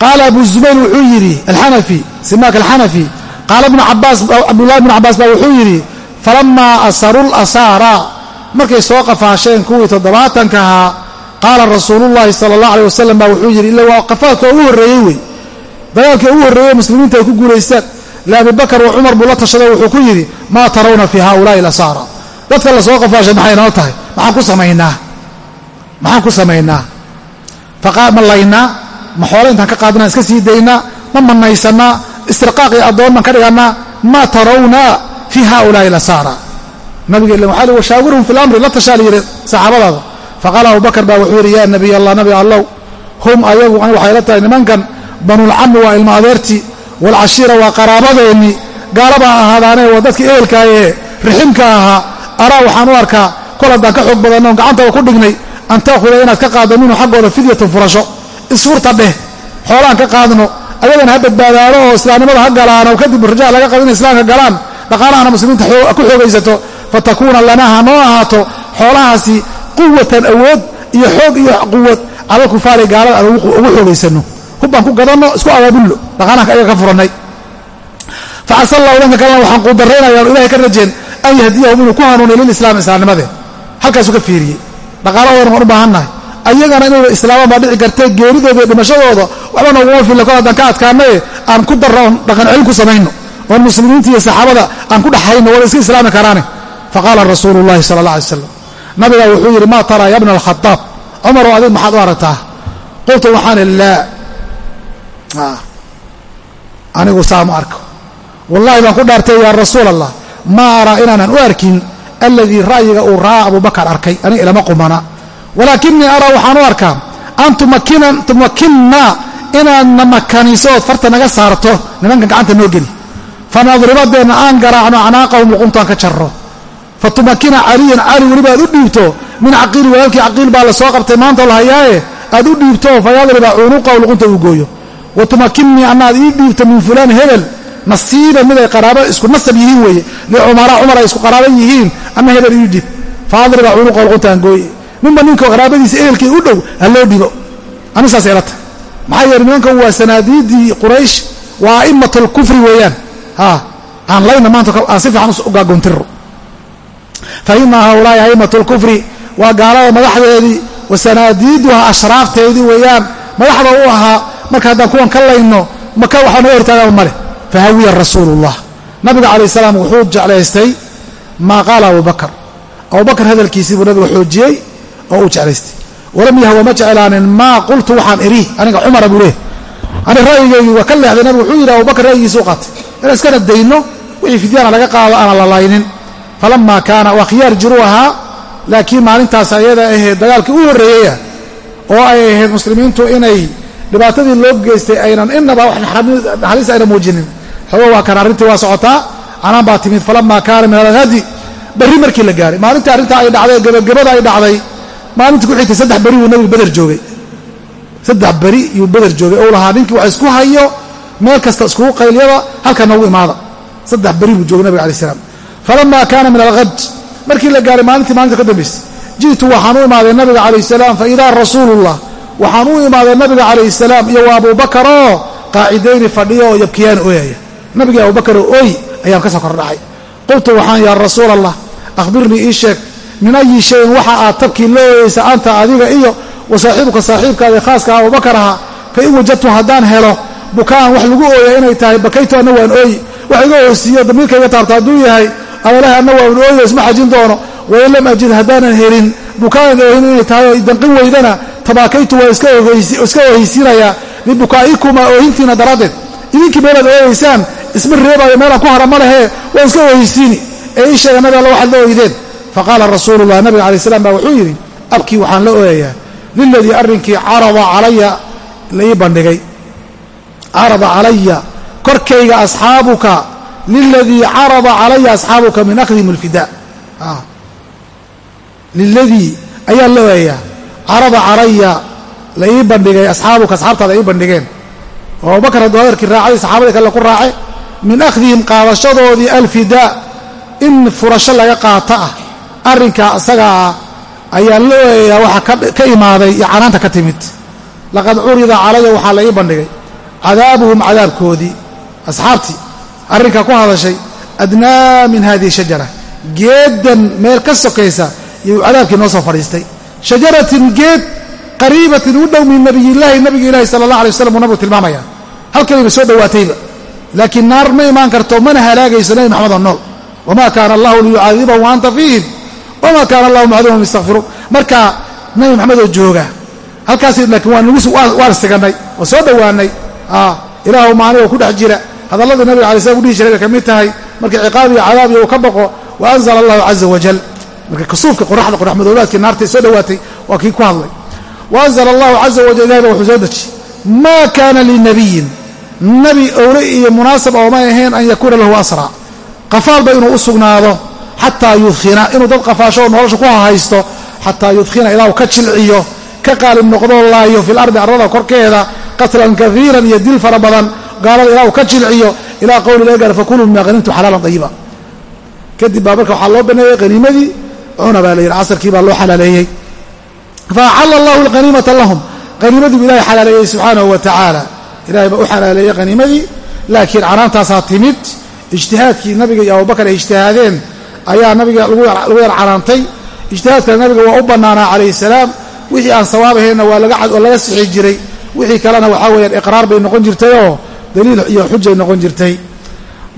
Qaala abu zubayr wuxuu yidhi alxanafi simaak alxanafi qaala ibnu cabaas cabdullahi ibnu cabaas baa wuxuu yidhi falamaa asaruu lasaara markay soo qafaasheen kuwii toddobaatanka ahaa qaala rasuulullahi sala allah aleh wasalam baa wuxuu yidhi ila waa qafaadka ugu horreeyey wey. Dagaalkii ugu horreeyey muslimiinta ay ku guulaystaan le abibakar wa cumar buu la tashaday wuxuu ku yidhi maa tarawna fii haulaai alasaara. Dadka la soo qafaashay maxay noo tahay? Maxaan ku samaynaa. Maxaan ku samaynaa. Ma laynaa. Ma xoole intaan ka qaadnaa iska sii daynaa. Ma manaysanaa istirqaaq addoon baan ka dhigannaa maa tarawna fii haulaai alasaara. Nabiga ila waxaa li washaawirhum fi lamri la tashaa la yidhi saxaabadaada faqaala abubakar baa wuxuu yidhi yaa nabiy allah nabi allow hum ayagu waxay la tahay nimankan banulcami waa ilma adeertii waalcashiira waa qaraabadeennii gaalabaa ahaadaane waa dadkii ehelkaayee riximka ahaa araa waxaan u arkaa kol haddaan ka xoog badannoon gacantaba ku dhignay an taahuda inaad ka qaaddo minhu xaggooda fidyatan furasho isfurta dheh xoolaan ka qaadno ayagana ha badbaadaano oo islaamnimada ha galaan oo kadib rajaha laga qabo inay islaamka galaan dhaqaalahana muslimiinta ku xoogaysato fatakuuna lana ha noo ahaato xoolahaasi quwatan awood iyo xoog iyo quwad cala kufaari gaalada aan ugu xoogaysano hubbaan ku gadanno isku abaabullo dhaqaalahanka ayaga ka furannay. Facasa allahu dhanka kalena waxaan quudarraynayaan ilahay ka rajeen an yahdiyahum inuu ku hanuuniyo lilislaam islaamnimadee halkaasuu ka fiiriyey. Dhaqaalahoodana waan u baahannahay. Ayagana inayba islaamaan baa dhici kartee geeridooda iyo dhimashadooda waxba nooguma filla kol haddaan ka adkaanaye aan ku darro oon dhaqan celin ku samayno. Oon muslimiinta iyo saxaabada aan ku dhexayno wada iska islaami karaane. Faqaala rasuulu llahi sala allah alay slam nabigaa wuxuu yidhi maa taraa ya bna alkhadaab cumarow adig maxaad u aragtaa? Qultu waxaan ihi laa anigu saa ma arko. Wallahi baan ku dhaartay yaa rasuul allah ma araa inaanan u arkin alladii ra'yiga uu ra'aa abubakar arkay aniga ilama qumana. Walaakinii araa waxaan u arkaa an tumakinna inaadna makaniso ood farta naga saarto nimankan gacanta noo geli. Fanadribadeenna aan garaacno acnaaqahum luquntaan ka jarro fatumakina caliyan cali weliba aad u dhiibto. Min caqiili walaalkii caqiil baa la soo qabtay maanta la hayaaye aad u dhiibto fayadriba cunuqahu luqunta uu gooyo. Wa annaad ii dhiibto min fulaan hebel nasiiba mid ay isku nasab yihiin weeye. Licumara cumar ay isku qaraabo yihiin anna hebel ii dhib. Faadriba cunuqahu luquntaan gooye. Ninba ninka qaraabadiisa ehelkii u dhow ha loo dhibo ani saas ila tahay maxaa yeele nimankan waa sanaadiidii quraysh waa a'immat alkufri weeyaan. Ha aan layna maanta aan si fiican u gaagoontirro fa ina haulaai a'immatu lkufri waa gaalada madaxdeedii wa sanaadiiduha ashraafteedii weeyaan madaxda u ahaa marka haddaan kuwan ka layno maka waxaa naga hortaagaaba male fahawiya rasuulu llah nabiga calayh salaam wuxuu jeclaystay maa qaala abubakar abubakar hadalkiisii buu nabiga xoojiyey oo uu jeclaystay walam yahwa ma jeclaanin maa qultu waxaan idhi aniga cumara buu leeh ani ra'yigeygii waa ka leexday nabigu wuxuu yidhi abubakar ra'yigiisi u qaatay inaan iskana dayno wixii fidyaana laga qaado aanan la laynin falama kaana waa khiyaar jiruu ahaa laakiin maalintaas ayada ahayd dagaalkii u horreeyeyah oo ay ahayd muslimiintu inay dhibaatadii loo geystay aynan inaba naxariis ayna muujinin. Xogo waa kan arrintii waa socotaa canaan baa timid falama kaana min alhadi berri markii la gaaray. Maalintii arrintaa ay dhacday gebagabada ay dhacday maalintii ku xigtay saddex beri buu nabigu beder joogay. Saddex beri yuu beder joogay. Ou lahaa ninkii wax isku hayo meel kasta iskugu qaylyada halka noogu imaada. Saddex beri buu joogay nabiga alai slam falama kaana min alhad markii la gaaray maalintii maalinta ka dambaysay ji'tu waxaan u imaaday nabiga calayh salaam faidaa rasuulullah waxaan u imaaday nabiga calayh salaam iyo waa abubakar oo qaacidayni fadhiyo oo yabkiyaan ooyaya nabigii abubakar oo ooy ayaan ka soo kordhacay qultu waxaan yaa rasuul allah akhbirnii ii sheeg min ayi shayin waxa aad tabkii la ooyeysa anta adiga iyo wa saaxiibuka saaxiibkaada khaaska abubakar ahaa fa in wajadtu haddaan helo bukaan wax lagu ooya inay tahay bakaytu anna waan ooyi wax iga hoosiiyo damiirkayga taabta hadduu yahay adalahi anna waan ooyo isma xajin doono. Wain lam ajid haddaanan helin. Bukaan oohin inay tahay danqin weydana tabaakaytu waa iska ohaysiinayaa libukaa'ikuma oohintiina daraaddeed. Idinkii meelaad ooyeysaan isma reebaayo meelaan ku hara ma lehee waa iska ohaysiini ee ii sheega nabi alla waxaad la ooydeen faqaala rasuulullah nabiga alai slam baa wuxuu yidhi abkii waxaan la ooyayaa liladii arrinkii carada calaya la ii bandhigay. Carada calaya korkayga asxaabuka liladii carada calaya asxaabuka min akhdihim alfidaa liladii ayaan la ooyayaa carada calaya la ii bandhigay asxaabuka asxaabtaada ii bandhigeen oo abubakar hadduu hadalkii raacay saxaabadii kale ku raace min akhdihim qaadashadoodii alfidaa in furasho laga qaato ah arrinkaa isagaa ayaa looyayaa waxaa ka imaaday iyo canaanta ka timid laqad curida calaya waxaa la ii bandhigay cadaabuhum cadaabkoodii asxaabtii arrinkaa ku hadashay adnaa min hadihi shajara. Geeddan meel ka sokaysa iyuu cadaabkii noo soo fadhiistay. Shajaratin geed qariibatin u dhow min nabiyillaahi nabiga ilaahi sala allah alay waslam uu nabigu tilmaamaya. Halkanayba soo dhowaatayba laakiin naar ma imaan karto mana halaagayso nebi maxamed oo nool. Wamaa kaana allahu liyucaadibahum wa anta fiihim. Wamaa kaana allahu macduhum yastakfiruun marka nebi maxamed oo jooga halkaas laakiin waan siganay oo soo dhowaanay ilaahu maanigo ku dhex jira hadalladii nabiga alay slam u dhihi jiray bay ka mid tahay. Markii ciqaab iyo cadaabiyo uu ka baqo wa anzala allahu caza wajal marka kasuufka qoraxda qoraxmadoobaadkii naartay soo dhowaatay waa kii ku hadlay. Wa anzala allahu caza wajal ilahi ba wuxuu soo deji maa kaana linabiyin nabi owle iyo munaasab oomay ahayn an yakuuna lahu asra. Qafaalba inuu u sugnaado xataa yudkhina inuu dad qafaasho oo nolosha ku hahaysto xataa yudkhina ilaa ka jilciyo ka qaalib noqdoo laayo fil ardi ardada korkeeda qatlan kaiiran iyo dil fara badan gaalada ilaa uu ka jilciyo ilaa qowli laga gaara fakuluu mima hanimtu xalaalan ayiba kadib baa marka waxaa loo baneeyey haniimadii cuna baa la yidhi casarkii baa loo xalaaleeyey. Fa axala allahu alhaniimata lahum haniimadii ilahay xalaaleeyey subxaanahu wa tacaala ilahay baa u xalaaleeyey haniimadii laakiin canaantaasaa timid. Ijtihaadkii nabiga iyo abubakar ay ijtihaadeen ayaa nabiga lagu yar canaantay. Ijtihaadkana nabiga waa u bannaanaa calayhi salaam. Wixii aan sawaabahayna waa laga sixi jiray. Wixii kalena waxaa weeyaan iqraar bay noqon jirtayoo daliil iyo xujay noqon jirtay.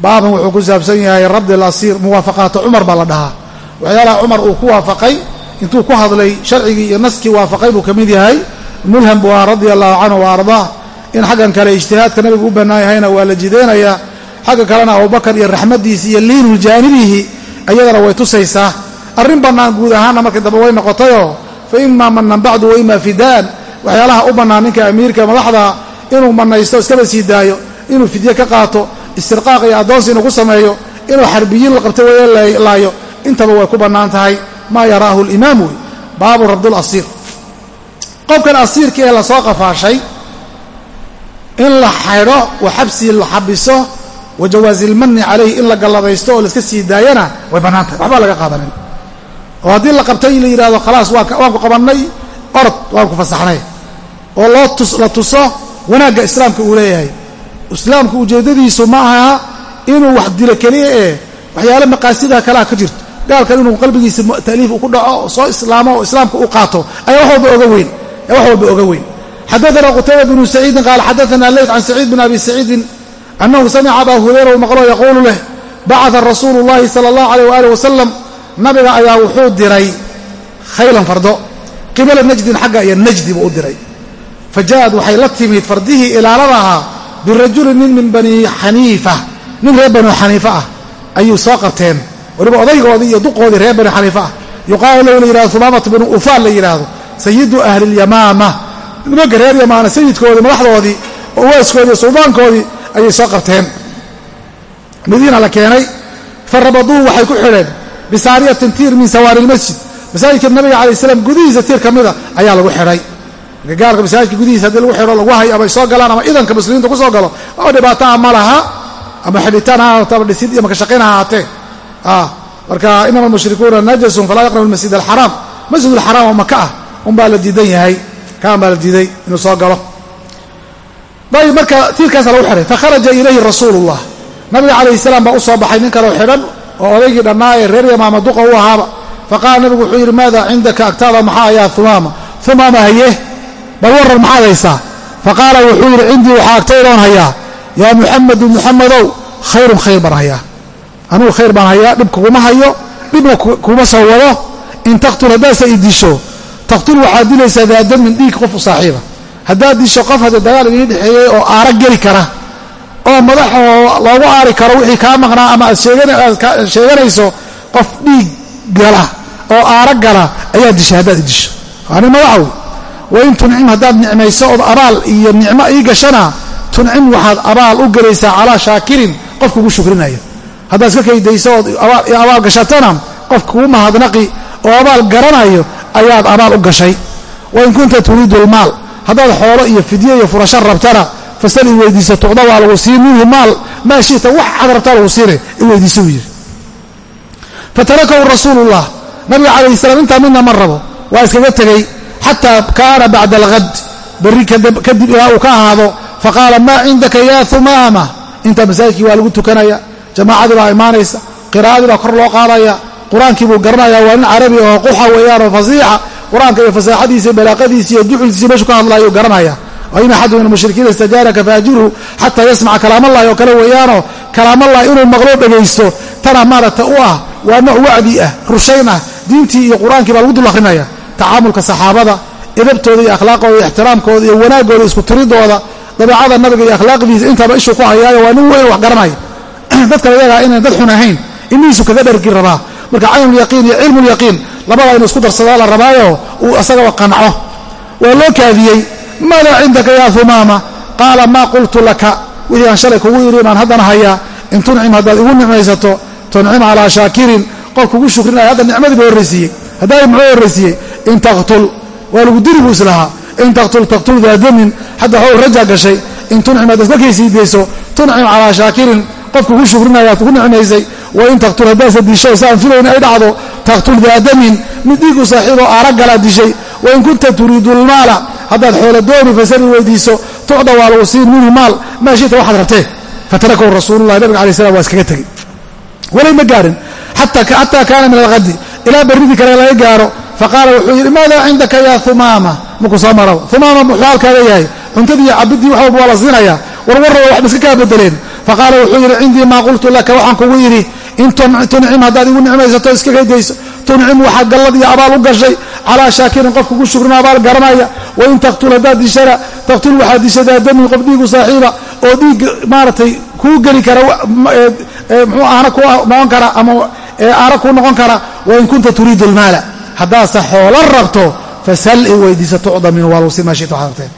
Baaban wuxuu ku saabsan yahay rabdi alasiir muwaafaqaata cumar baa la dhahaa. Waxyaalaha cumar uu ku waafaqay intuu ku hadlay sharcigii iyo naskii waafaqay buu ka mid yahay. Mulham buu ah radia allahu canhu wa ardaa in xaggan kale ijtihaadka nabigu u bannaan yahayna waa la jideenayaa xagga kalena abubakar iyo raxmaddiisi iyo liinu jaanibihi ayadana way tusaysaa. Arrin bannaan guud ahaanna markii dambe way noqotayoo fa imaa manan bacdu wa imaa fidaan. Waxyaalaha u bannaan ninka amiirka madaxda inuu manaysto iskaba sii daayo inuu fidye ka qaato istirqaaq iyo addoonsi inuu ku sameeyo inuu xarbiyiin la qabto weelaayo intaba way ku bannaan tahay maa yaraahu limaam wey baabu rabdul asiir. Qofkan asiirka ee la soo qafaashay in la xaydho wa xabsii la xabiso wa jawaasilmanni calayhi in la galladaysto oo laiska sii daayana way bannaan tahay. Waxbaa laga qaadanin oo haddii la qabtay la yidhahdo khalaas waan ku qabannay orod waan ku fasaxnay. Oo loo la tuso wanaagga islaamka uu leeyahay. Islaamku ujeeddadiisu ma aha inuu wax dilo keliya ee waxyaale maqaasidaha kalaha ka jirto. Gaalkan inuu qalbigiisa ta'liif ku dhaco soo islaamo oo islaamka u qaato ayaa wax walba oga weyn. Wax walba oga weyn. Xadaana qutayba bnu saciidin qaala xadaana leyt can saciid bin abi saciidin annahu samica abaa hurayra u maqlo yaquulu leh bacata rasuulu llahi sala allahu aleyh waaalih wasalam nabiga ayaa wuxuu diray khaylan fardo qibala najdin xagga iyo najdi buu u diray fa ja'ad waxay la timid fardihii ilaaladahaa birajulin nin min bani xaniifa nin reer banu xaniifa ah ayuu soo qabteen weliba odaygoodii iyo duqoodii reer bani xaniifa ah yuqaalu lahu la yihahdo humaamata bnu ufaal la yidhaahdo sayidu ahli lyamaama nimanka reer yamaana sayidkoodii madaxdoodii owaaskoodii iyo suldaankoodii ayay soo qabteen madiina la keenay fa rabaduuhu waxay ku xidheen bisaariyatin tiir min sawaari lmasjid masaajidka nabiga alay slam gudihiisa tiir ka mida ayaa lagu xidhay gaalka masaajidka gudihiisa haddii lagu xidho lagu hayo ama soo galaan ama idanka muslimiinta ku soo galo ama dhibaataa ma laha ama xidhitaan ha ahaato ama dhisid iyo makashaqayn ha ahaatee. Marka inama almushrikuuna najasun falaa yaqrabu almasjid alxaraam masjid alxaraam oo maka ah unbaa la diidan yahay kaan baa la diiday inuu soo galo. Ayb marka tiirkaasa lagu xidhay fakharaja ilayhi rasuulullah. Nabiga calayhi salaam baa u baxay nin kaleo xidhan oo odaygii dhannaa ee reer yamaama duqa u ahaaba. Faqaala nabigu wuxuu yidhi maada cindaka agtaada maxaa ayaa humaama humaama haye bal warran maxaad haysaa? Faqaala wuxuu yidhi cindii waxaa agtaydoon hayaa. Yaa muxamedu muxamedow khayrun khayr baan hayaa. Anugu khayr baan hayaa dhib kuguma hayo dhibna kuma soo wado. In taqtul haddaase i disho taqtul waxaad dilaysaa daadamin dhiig qof saaxiiba. Haddaad disho qof hadda dagaal idiin dhexeeyey oo aara geli kara oo madaxoo loogu aari karo wixii kaa maqnaa ama aad sheeganayso qof dhiig gala oo aara gala ayaad dishay haddaad i disho ani madaxow wain tuncim haddaad nicmayso ood abaal iyo nicmo ii gashana tuncim waxaad abaal u gelaysaa calaa shaakirin qof kugu shukrinaya haddaad iska kaydayso ood abaal gashatana qof kugu mahadnaqi oo abaal garanayo ayaad abaal u gashay. Wain kunta turiidu almaal haddaad xoolo iyo fidyo iyo furasho rabtana fasal i weydiiso tucda waa lagu siin minhu maal maa shita wax aad rabtaa lagu siine i buu yidhi. Fatarakahu rasuulullah nabiga calayhi salaam intaa midna ma rabo waa iskaga tegey xataa kaana bacda alhad berri kadib ilaa uu ka ahaado faqaala maa cindaka yaa humaama intaa masaajidkii waa lagu tukanaya jamaacadii baa imaanaysa qiraa'adii baa kor loo qaadaya qur'aankii buu garanaya waa nin carabi oo quxa weeyaanoo fasiixa qur'aanka iyo fasaaxadiisa iyo balaaqadiisa iyo duxulkiisa meeshu ka hadlayo garanaya wain axadu min almushrikiina istajaaraka faajirhu xataa yasmaca kalaamallahi oo kale weeyaanoo kalaamallahi inuu maqlo dhegaysto tana maaragta u ah waa nooc wacdi ah rushayn ah diintii iyo qur'aankii baa lagu dul akhrinaya tacaamulka saxaabada edabtooda iyo akhlaaqooda iyo ixtiraamkooda iyo wanaagooda isku tiridooda dabeecada nabiga iyo akhlaaqdiisa intaba ishuu ku hayaayo waa nin weyn wax garanaya dadkan iyagaa inaan dad xun ahayn inihiisu kaga dhargi rabaa. Marka caynulyaqiin iyo cilmulyaqiin labadaa inu isku darsadaa la rabaayo uu asagaba qanco. Waa loo kaadiyey maadaa cindaka yaa humaama qaala maa qultu laka. Wixii aan shalay kugu yidhi baan haddana hayaa in tuncim haddaad igu nicmaysato tuncim calaa shaakirin. Qof kugu shukrinaya hadda nicmadii ba horraysiiyey haddaa muxuu horraysiiyey in taqtul waa lagu diri buu islahaa in taqtul taqtul daa damin hadda waxuu rajaa gashay in tuncim haddaad markay sii dayso tuncim calaa shaakirin qof kugu shukrinaya ku nicmaysay wain taqtul haddaasa disho saan filayn ay dhacdo taqtul daa damin mid dhiigu saaxiiboo aaraggalaa dishay wain kunta turiidu haddaad xoola dooni fasari weydiiso tucda waa lagu siin minhu maal maa waxaad rabtee fatarakahu rasuululah nabiga alay slam waa iskaga tegey walay ma gaarin xataa kaana min alhadi ilaa berridii kale laga gaaro faqaala wuxuu yidhi maadaa cindaka yaa humaama markuu soo maraba humaama muxuu halkaaga yahay? Cuntadii cabidii wax walba waa la siinayaa warwarraba waxba iska kaa bedeleen faqaala wuxuu yidhi cindii maa qultu laka. Waxaan kugu yidhi in tuncim haddaad igu nicmaysato iskaga dayso tuncim waxaa gallad iyo abaal u gashay. Calaa shaakirin qof kugu shukrina abaal garanaya. Wain taqtul haddaad dishana taqtul waxaad dishadaa damin qof dhiigu saaxiiba oo dhiig maaragtay kuu geli kara mxuu aana ku noqon kara ama aana kuu noqon kara. Wain kunta turiidu lmaala haddaadse xoolo rabto fasal i weydiisa tucda min waalusi maa shita waxaad rabteen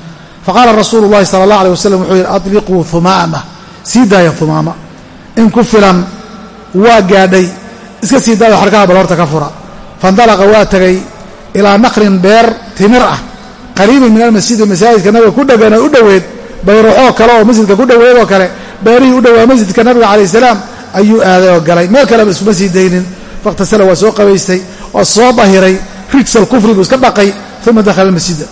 faqaala rasuulu llahi sala allah alay wasalam wuxuu yidhi adliquu humaama sii daaya humaama in ku filan waa gaadhay. Iska sii daaya xarkaha bal horta ka fura. Faindalaqa waa tegay ilaa naqrin beer timir ah. Qariibin min almasjidi masaajidka nabiga ku dhegan u dhoweed bayruxoo kale oo masjidka ku dhoweed oo kale beerihii u dhowaa masjidka nabiga calayh salaam ayuu aaday oo galay. Meel kaleba isuma sii daynin. Fakhtasala waa soo qabaystay oo soo dahiray rijsal kufri buu iska dhaqay uma dakhala almasjida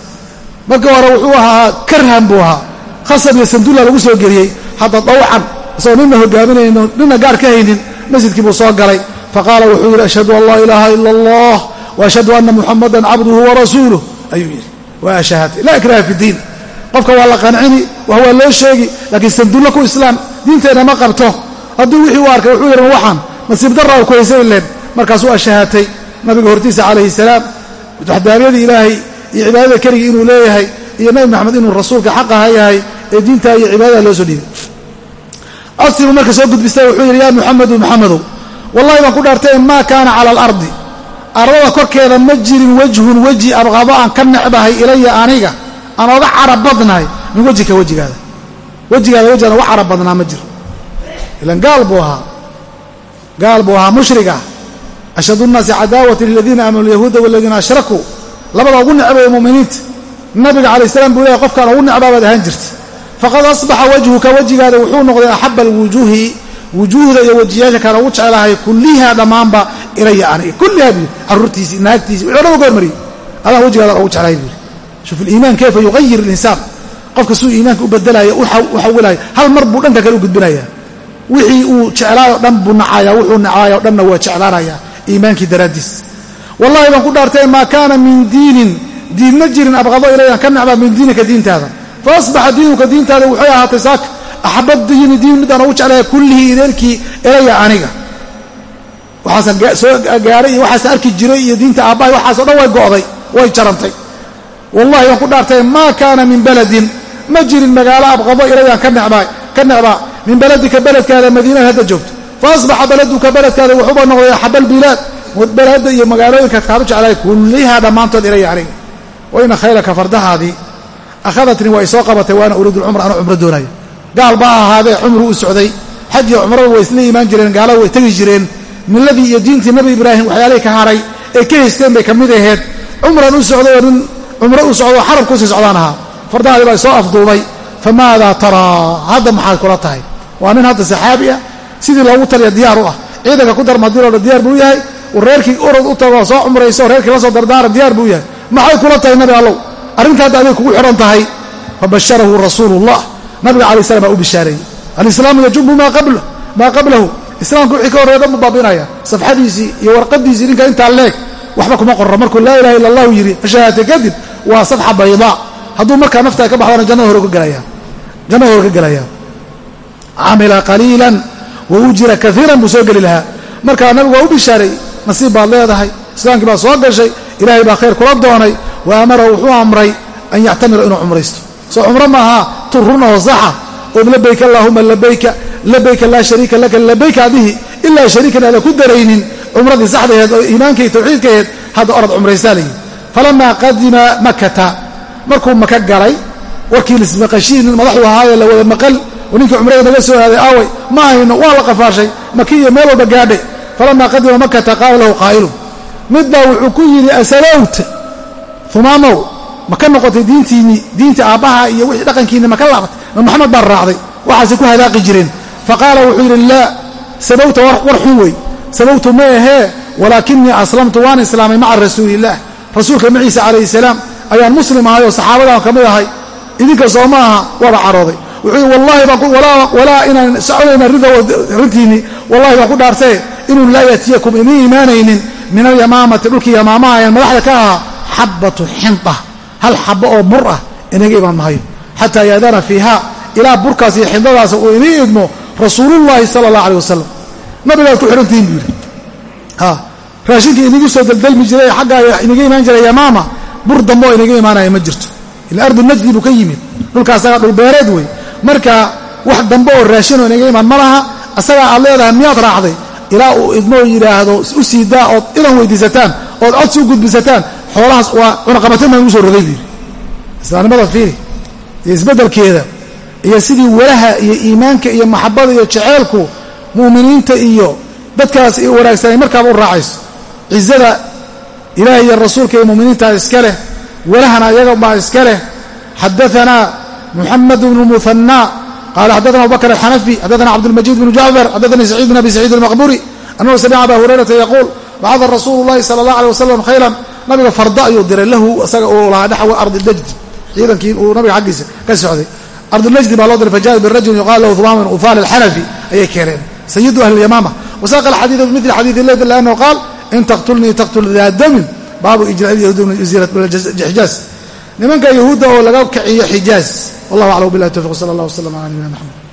marka hore wuxuu ahaa karhan buu ahaa. Khasab iyo sandulla lagu soo geliyey. Hadda dawcan isagoo nina hogaaminayno nina gaar ka haynin masjidkii buu soo galay. Faqaala wuxuu yidhi ashhadu an laa ilaaha ila allah waashhadu ana muxamadan cabduhu warasuuluh ayuu yidhi waa shahaatay laa ikraha fi diin. Qofka waa la qancini wax waa loo sheegi laakiin sandullo ku islaam diinteenna ma qabto. Hadduu wixii u arkay wuxuu yidhi waxaan nasiib darra u kuhaysa ileen markaasuu ashahaatay nabiga hortiisa calayhi salaam waxdaaniyadii ilaahay iyo cibaadada keligii inuu leeyahay iyo nabi maxamed inuu rasuulka xaqaha yahay ee diintaa iyo cibaadada loo soo dhiibay codsiibuu marka soo gudbistay wuxuu yidhi yaa muxamedu muxamedow wallahi baan ku dhaartay maa kaana cala alardi ardada korkeeda ma jirin wejhun weji abqado aan ka necbahay ilaya aniga. Aan oga carab badnahay min wejika wejigaada. Wejigaada wejigaan uga carab badnaa ma jiro. Ilan gaal buu ahaa. Gaal buu ahaa mushrig ah ashhadu nnaasi cadaawati liladiina aamanu alyahuuda waladiina ashrakuu labada ugu necbaya muminiinta nabiga calay salaam buu lehay qofkaan ugu necbaa baad ahaan jirta faqad asbaxa wajhuka wejigaada wuxuu noqday axaba alwujuuhi wujuuhda iyo wejiyaasha kaan ugu jeclahay kullihaa dhammaanba ilaya aniga kullihaa buu caruurtiisii naagtiisii wuxuu dhan uga hormariyey adaan wejigaadaan ugu jeclahay buu shuf aliimaan kayfa yuqayir alinsaan qofka suu iimaanka u bedelaya u xawilaya hal mar buu dhanka kale u gudbinaya wixii uu jeclaayoo dhan buu nacaya wuxuu nacaayoo dhanna waa iimaankii daraaddiis. Wallahi baan ku dhaartay maa kaana min diinin diin ma jirin abqado ilayaan ka necbaa min diinika diintaada. Fa asbaxa diinuka diintaada waxay ahaatay saaka axaba diini diin midaan ugu jeclaya kullihii ideelkii ilaya aniga. Waxaasan soo gaaray iyo waxaasan arki jiray iyo diinta aabbahay waxaaso dhan way go'day way jarantay. Wallahi baan ku dhaartay maa kaana min baladin ma jirin magaalo abqado ilayaan ka necbaa min beladika beledkaada madiinada hadda joogto fa asbaxa beladuka beledkaada wuxuuba noqday axaba albilaad belada iyo magaalooyinka kaadu jeclaay kullihaa dhammaantood ilaya aniga wayna khaylaka fardahaadii akhadatni waa isoo qabatay waana uriidu lcumra anuu cumro doonayo gaal baa ahaadee cumru u socday xaj iyo cumrada way isla imaan jireen gaalada way tegi jireen milladii iyo diintii nebi ibraahim waxyaalihii ka haray ee ka haysteen bay ka mid aheed cumran u socday oo nin cumro u socdo xarab ku sii socdaan ahaa fardahaadii baa isoo afduubay famaadaa taraa hadda maxaad kula tahay waa nin hadda saxaabi ah sidii loogu taliya diyaar u ah. Ciidanka ku darmadilooha diyaar buu yahay. Reerkii orod u tago soo cumrayso reerkii la soo dardaara diyaar buu yahay. Maxay kula tahay nabi allow? Arrinta hadda aday kugu xidhan tahay fabasharahu rasuulullah. Nabiga alay slam baa u bishaareeyey alislaamu yajubu maa qablahu. Islaamka wixii ka horreya dhan buu baabinaya. Safxadiisii iyo warqadiisii ninka intaa leeg. Waxba kuma qorro markuu laa ilaha illa allahu yidhi shahaate kadib waa sadxa baydaa hadduu markaa naftaa ka baxdana jannada hore ka gelaya camila qaliilan wa ujira kaiiran buu soo geli lahaa. Markaa nabigu waa u bishaaray nasiib baad leedahay islaamkii baad soo gashay ilaahay baa khayr kula doonay wa amarahu wuxuu amray an yactamira inuu cumraysto. Soo cumro maaha turruna oo saxa ood labayka allaahuma labayka labayka laa shariika laka labayka adihi ilaa shariikan aadan ku daraynin cumradii saxdaheed oo iimaankay tawxiidkaheed hadda orad cumraysaa layidhi falamaa qadima makata markuu maka galay warkii lismaqashiin madaxuu ahaaye la wada maqal oo ninkii cumrada naga soo aaday aaway ma hayno waa la qafaashay maki iyo meel walba gaadhe. Falamaa qadima makata qaala lahu qaa'ilun mid baa wuxuu ku yidhi asalowta humaamow ma ka noqotay diintiinii diinta aabbaha iyo wixii dhaqankiinni ma ka laabatay ma maxamed baan raacday waxaasay ku hadaaqi jireen faqaala wuxuu yidhi laa sabowta war xun wey sabowtu ma ahee walaakinii aslamtu waan islaamay maca rasuuliillaah rasuulka maciisa calayhi salaam ayaan muslim ahay oo saxaabadan ka mid ahay idinka soo ma aha waaba carooday wuxuu wallahi walaa inaan soconayna rintiinni wallahi baan ku dhaartee inuu laa yatiyakum idiin imaanaynin. Min alyamaamati dhulkii yamaamaha ayaan madaxda ka ahaa. Xabatu xinda hal xabo oo bur ah inaga imaan mahayo xataa yaadana fiiha ilaa burkaas iyo xindadaas uu idiin idmo rasuulullaahi sala allah aleh wasalam nabigaad ku xidhantihiin buu yidhi. Raashinkii inigu soo daldalmi jiray xaggaa inaga imaan jiray yamaama bur dambe oo inaga imaanaya ma jirto. Ila ardu najdi buu ka yimid. Dhulka asagaa dhulbeereed wey marka wax dambe oo raashinoo inaga imaan ma laha asagaa aad leedahay miyaad raacday? Ilaa uu idmoo yidhaahdo u siidaa ood idan weydiisataan ood codsi u gudbisataan xoolahaas waa cunaqabatin baan ugu soo rogay buu yidhi. Islaamnimada fiiri. Iyo isbeddelkeeda iyo sidii walaha iyo iimaanka iyo maxabada iyo jeceelku mu'miniinta iyo dadkaas wanaagsan ay markaaba u raacayso cizada ilaah iyo rasuulka iyo muminiintaa iska leh walahana iyagabaa iska leh. Xadaanaa muxamed bnu muhanaa qaala xadana abubakr alxanafi xadana cabdulmajiid bnu jacfar xadanii saciid bn abi saciid almaqburi annahu samica aba hurayrata yaquul bacada rasuulu llahi sala allah aleh wasalam khayran nabiga farda ayuu diray lahu isaga uu lahaa naxwa ardi najdi ciidankii uu nabiga xaggiisa ka socday. Ardunajdi baa loo diray fajaءa birajulin yuqaal lahu humaam min ufaal alxanafi ayay keeneen sayidu ahli اlyamaama wasaaqa alxadiida bimili xadiidi leyd lannahu qaal in taqtulnii taqtul daa damin. Baabu ijraai yahuudi min xijaaz nimanka yahuudda oo laga kiciyo xijaaz. Wallah aclam bilah towfiq sala allah waslama ala nabiyina mxamed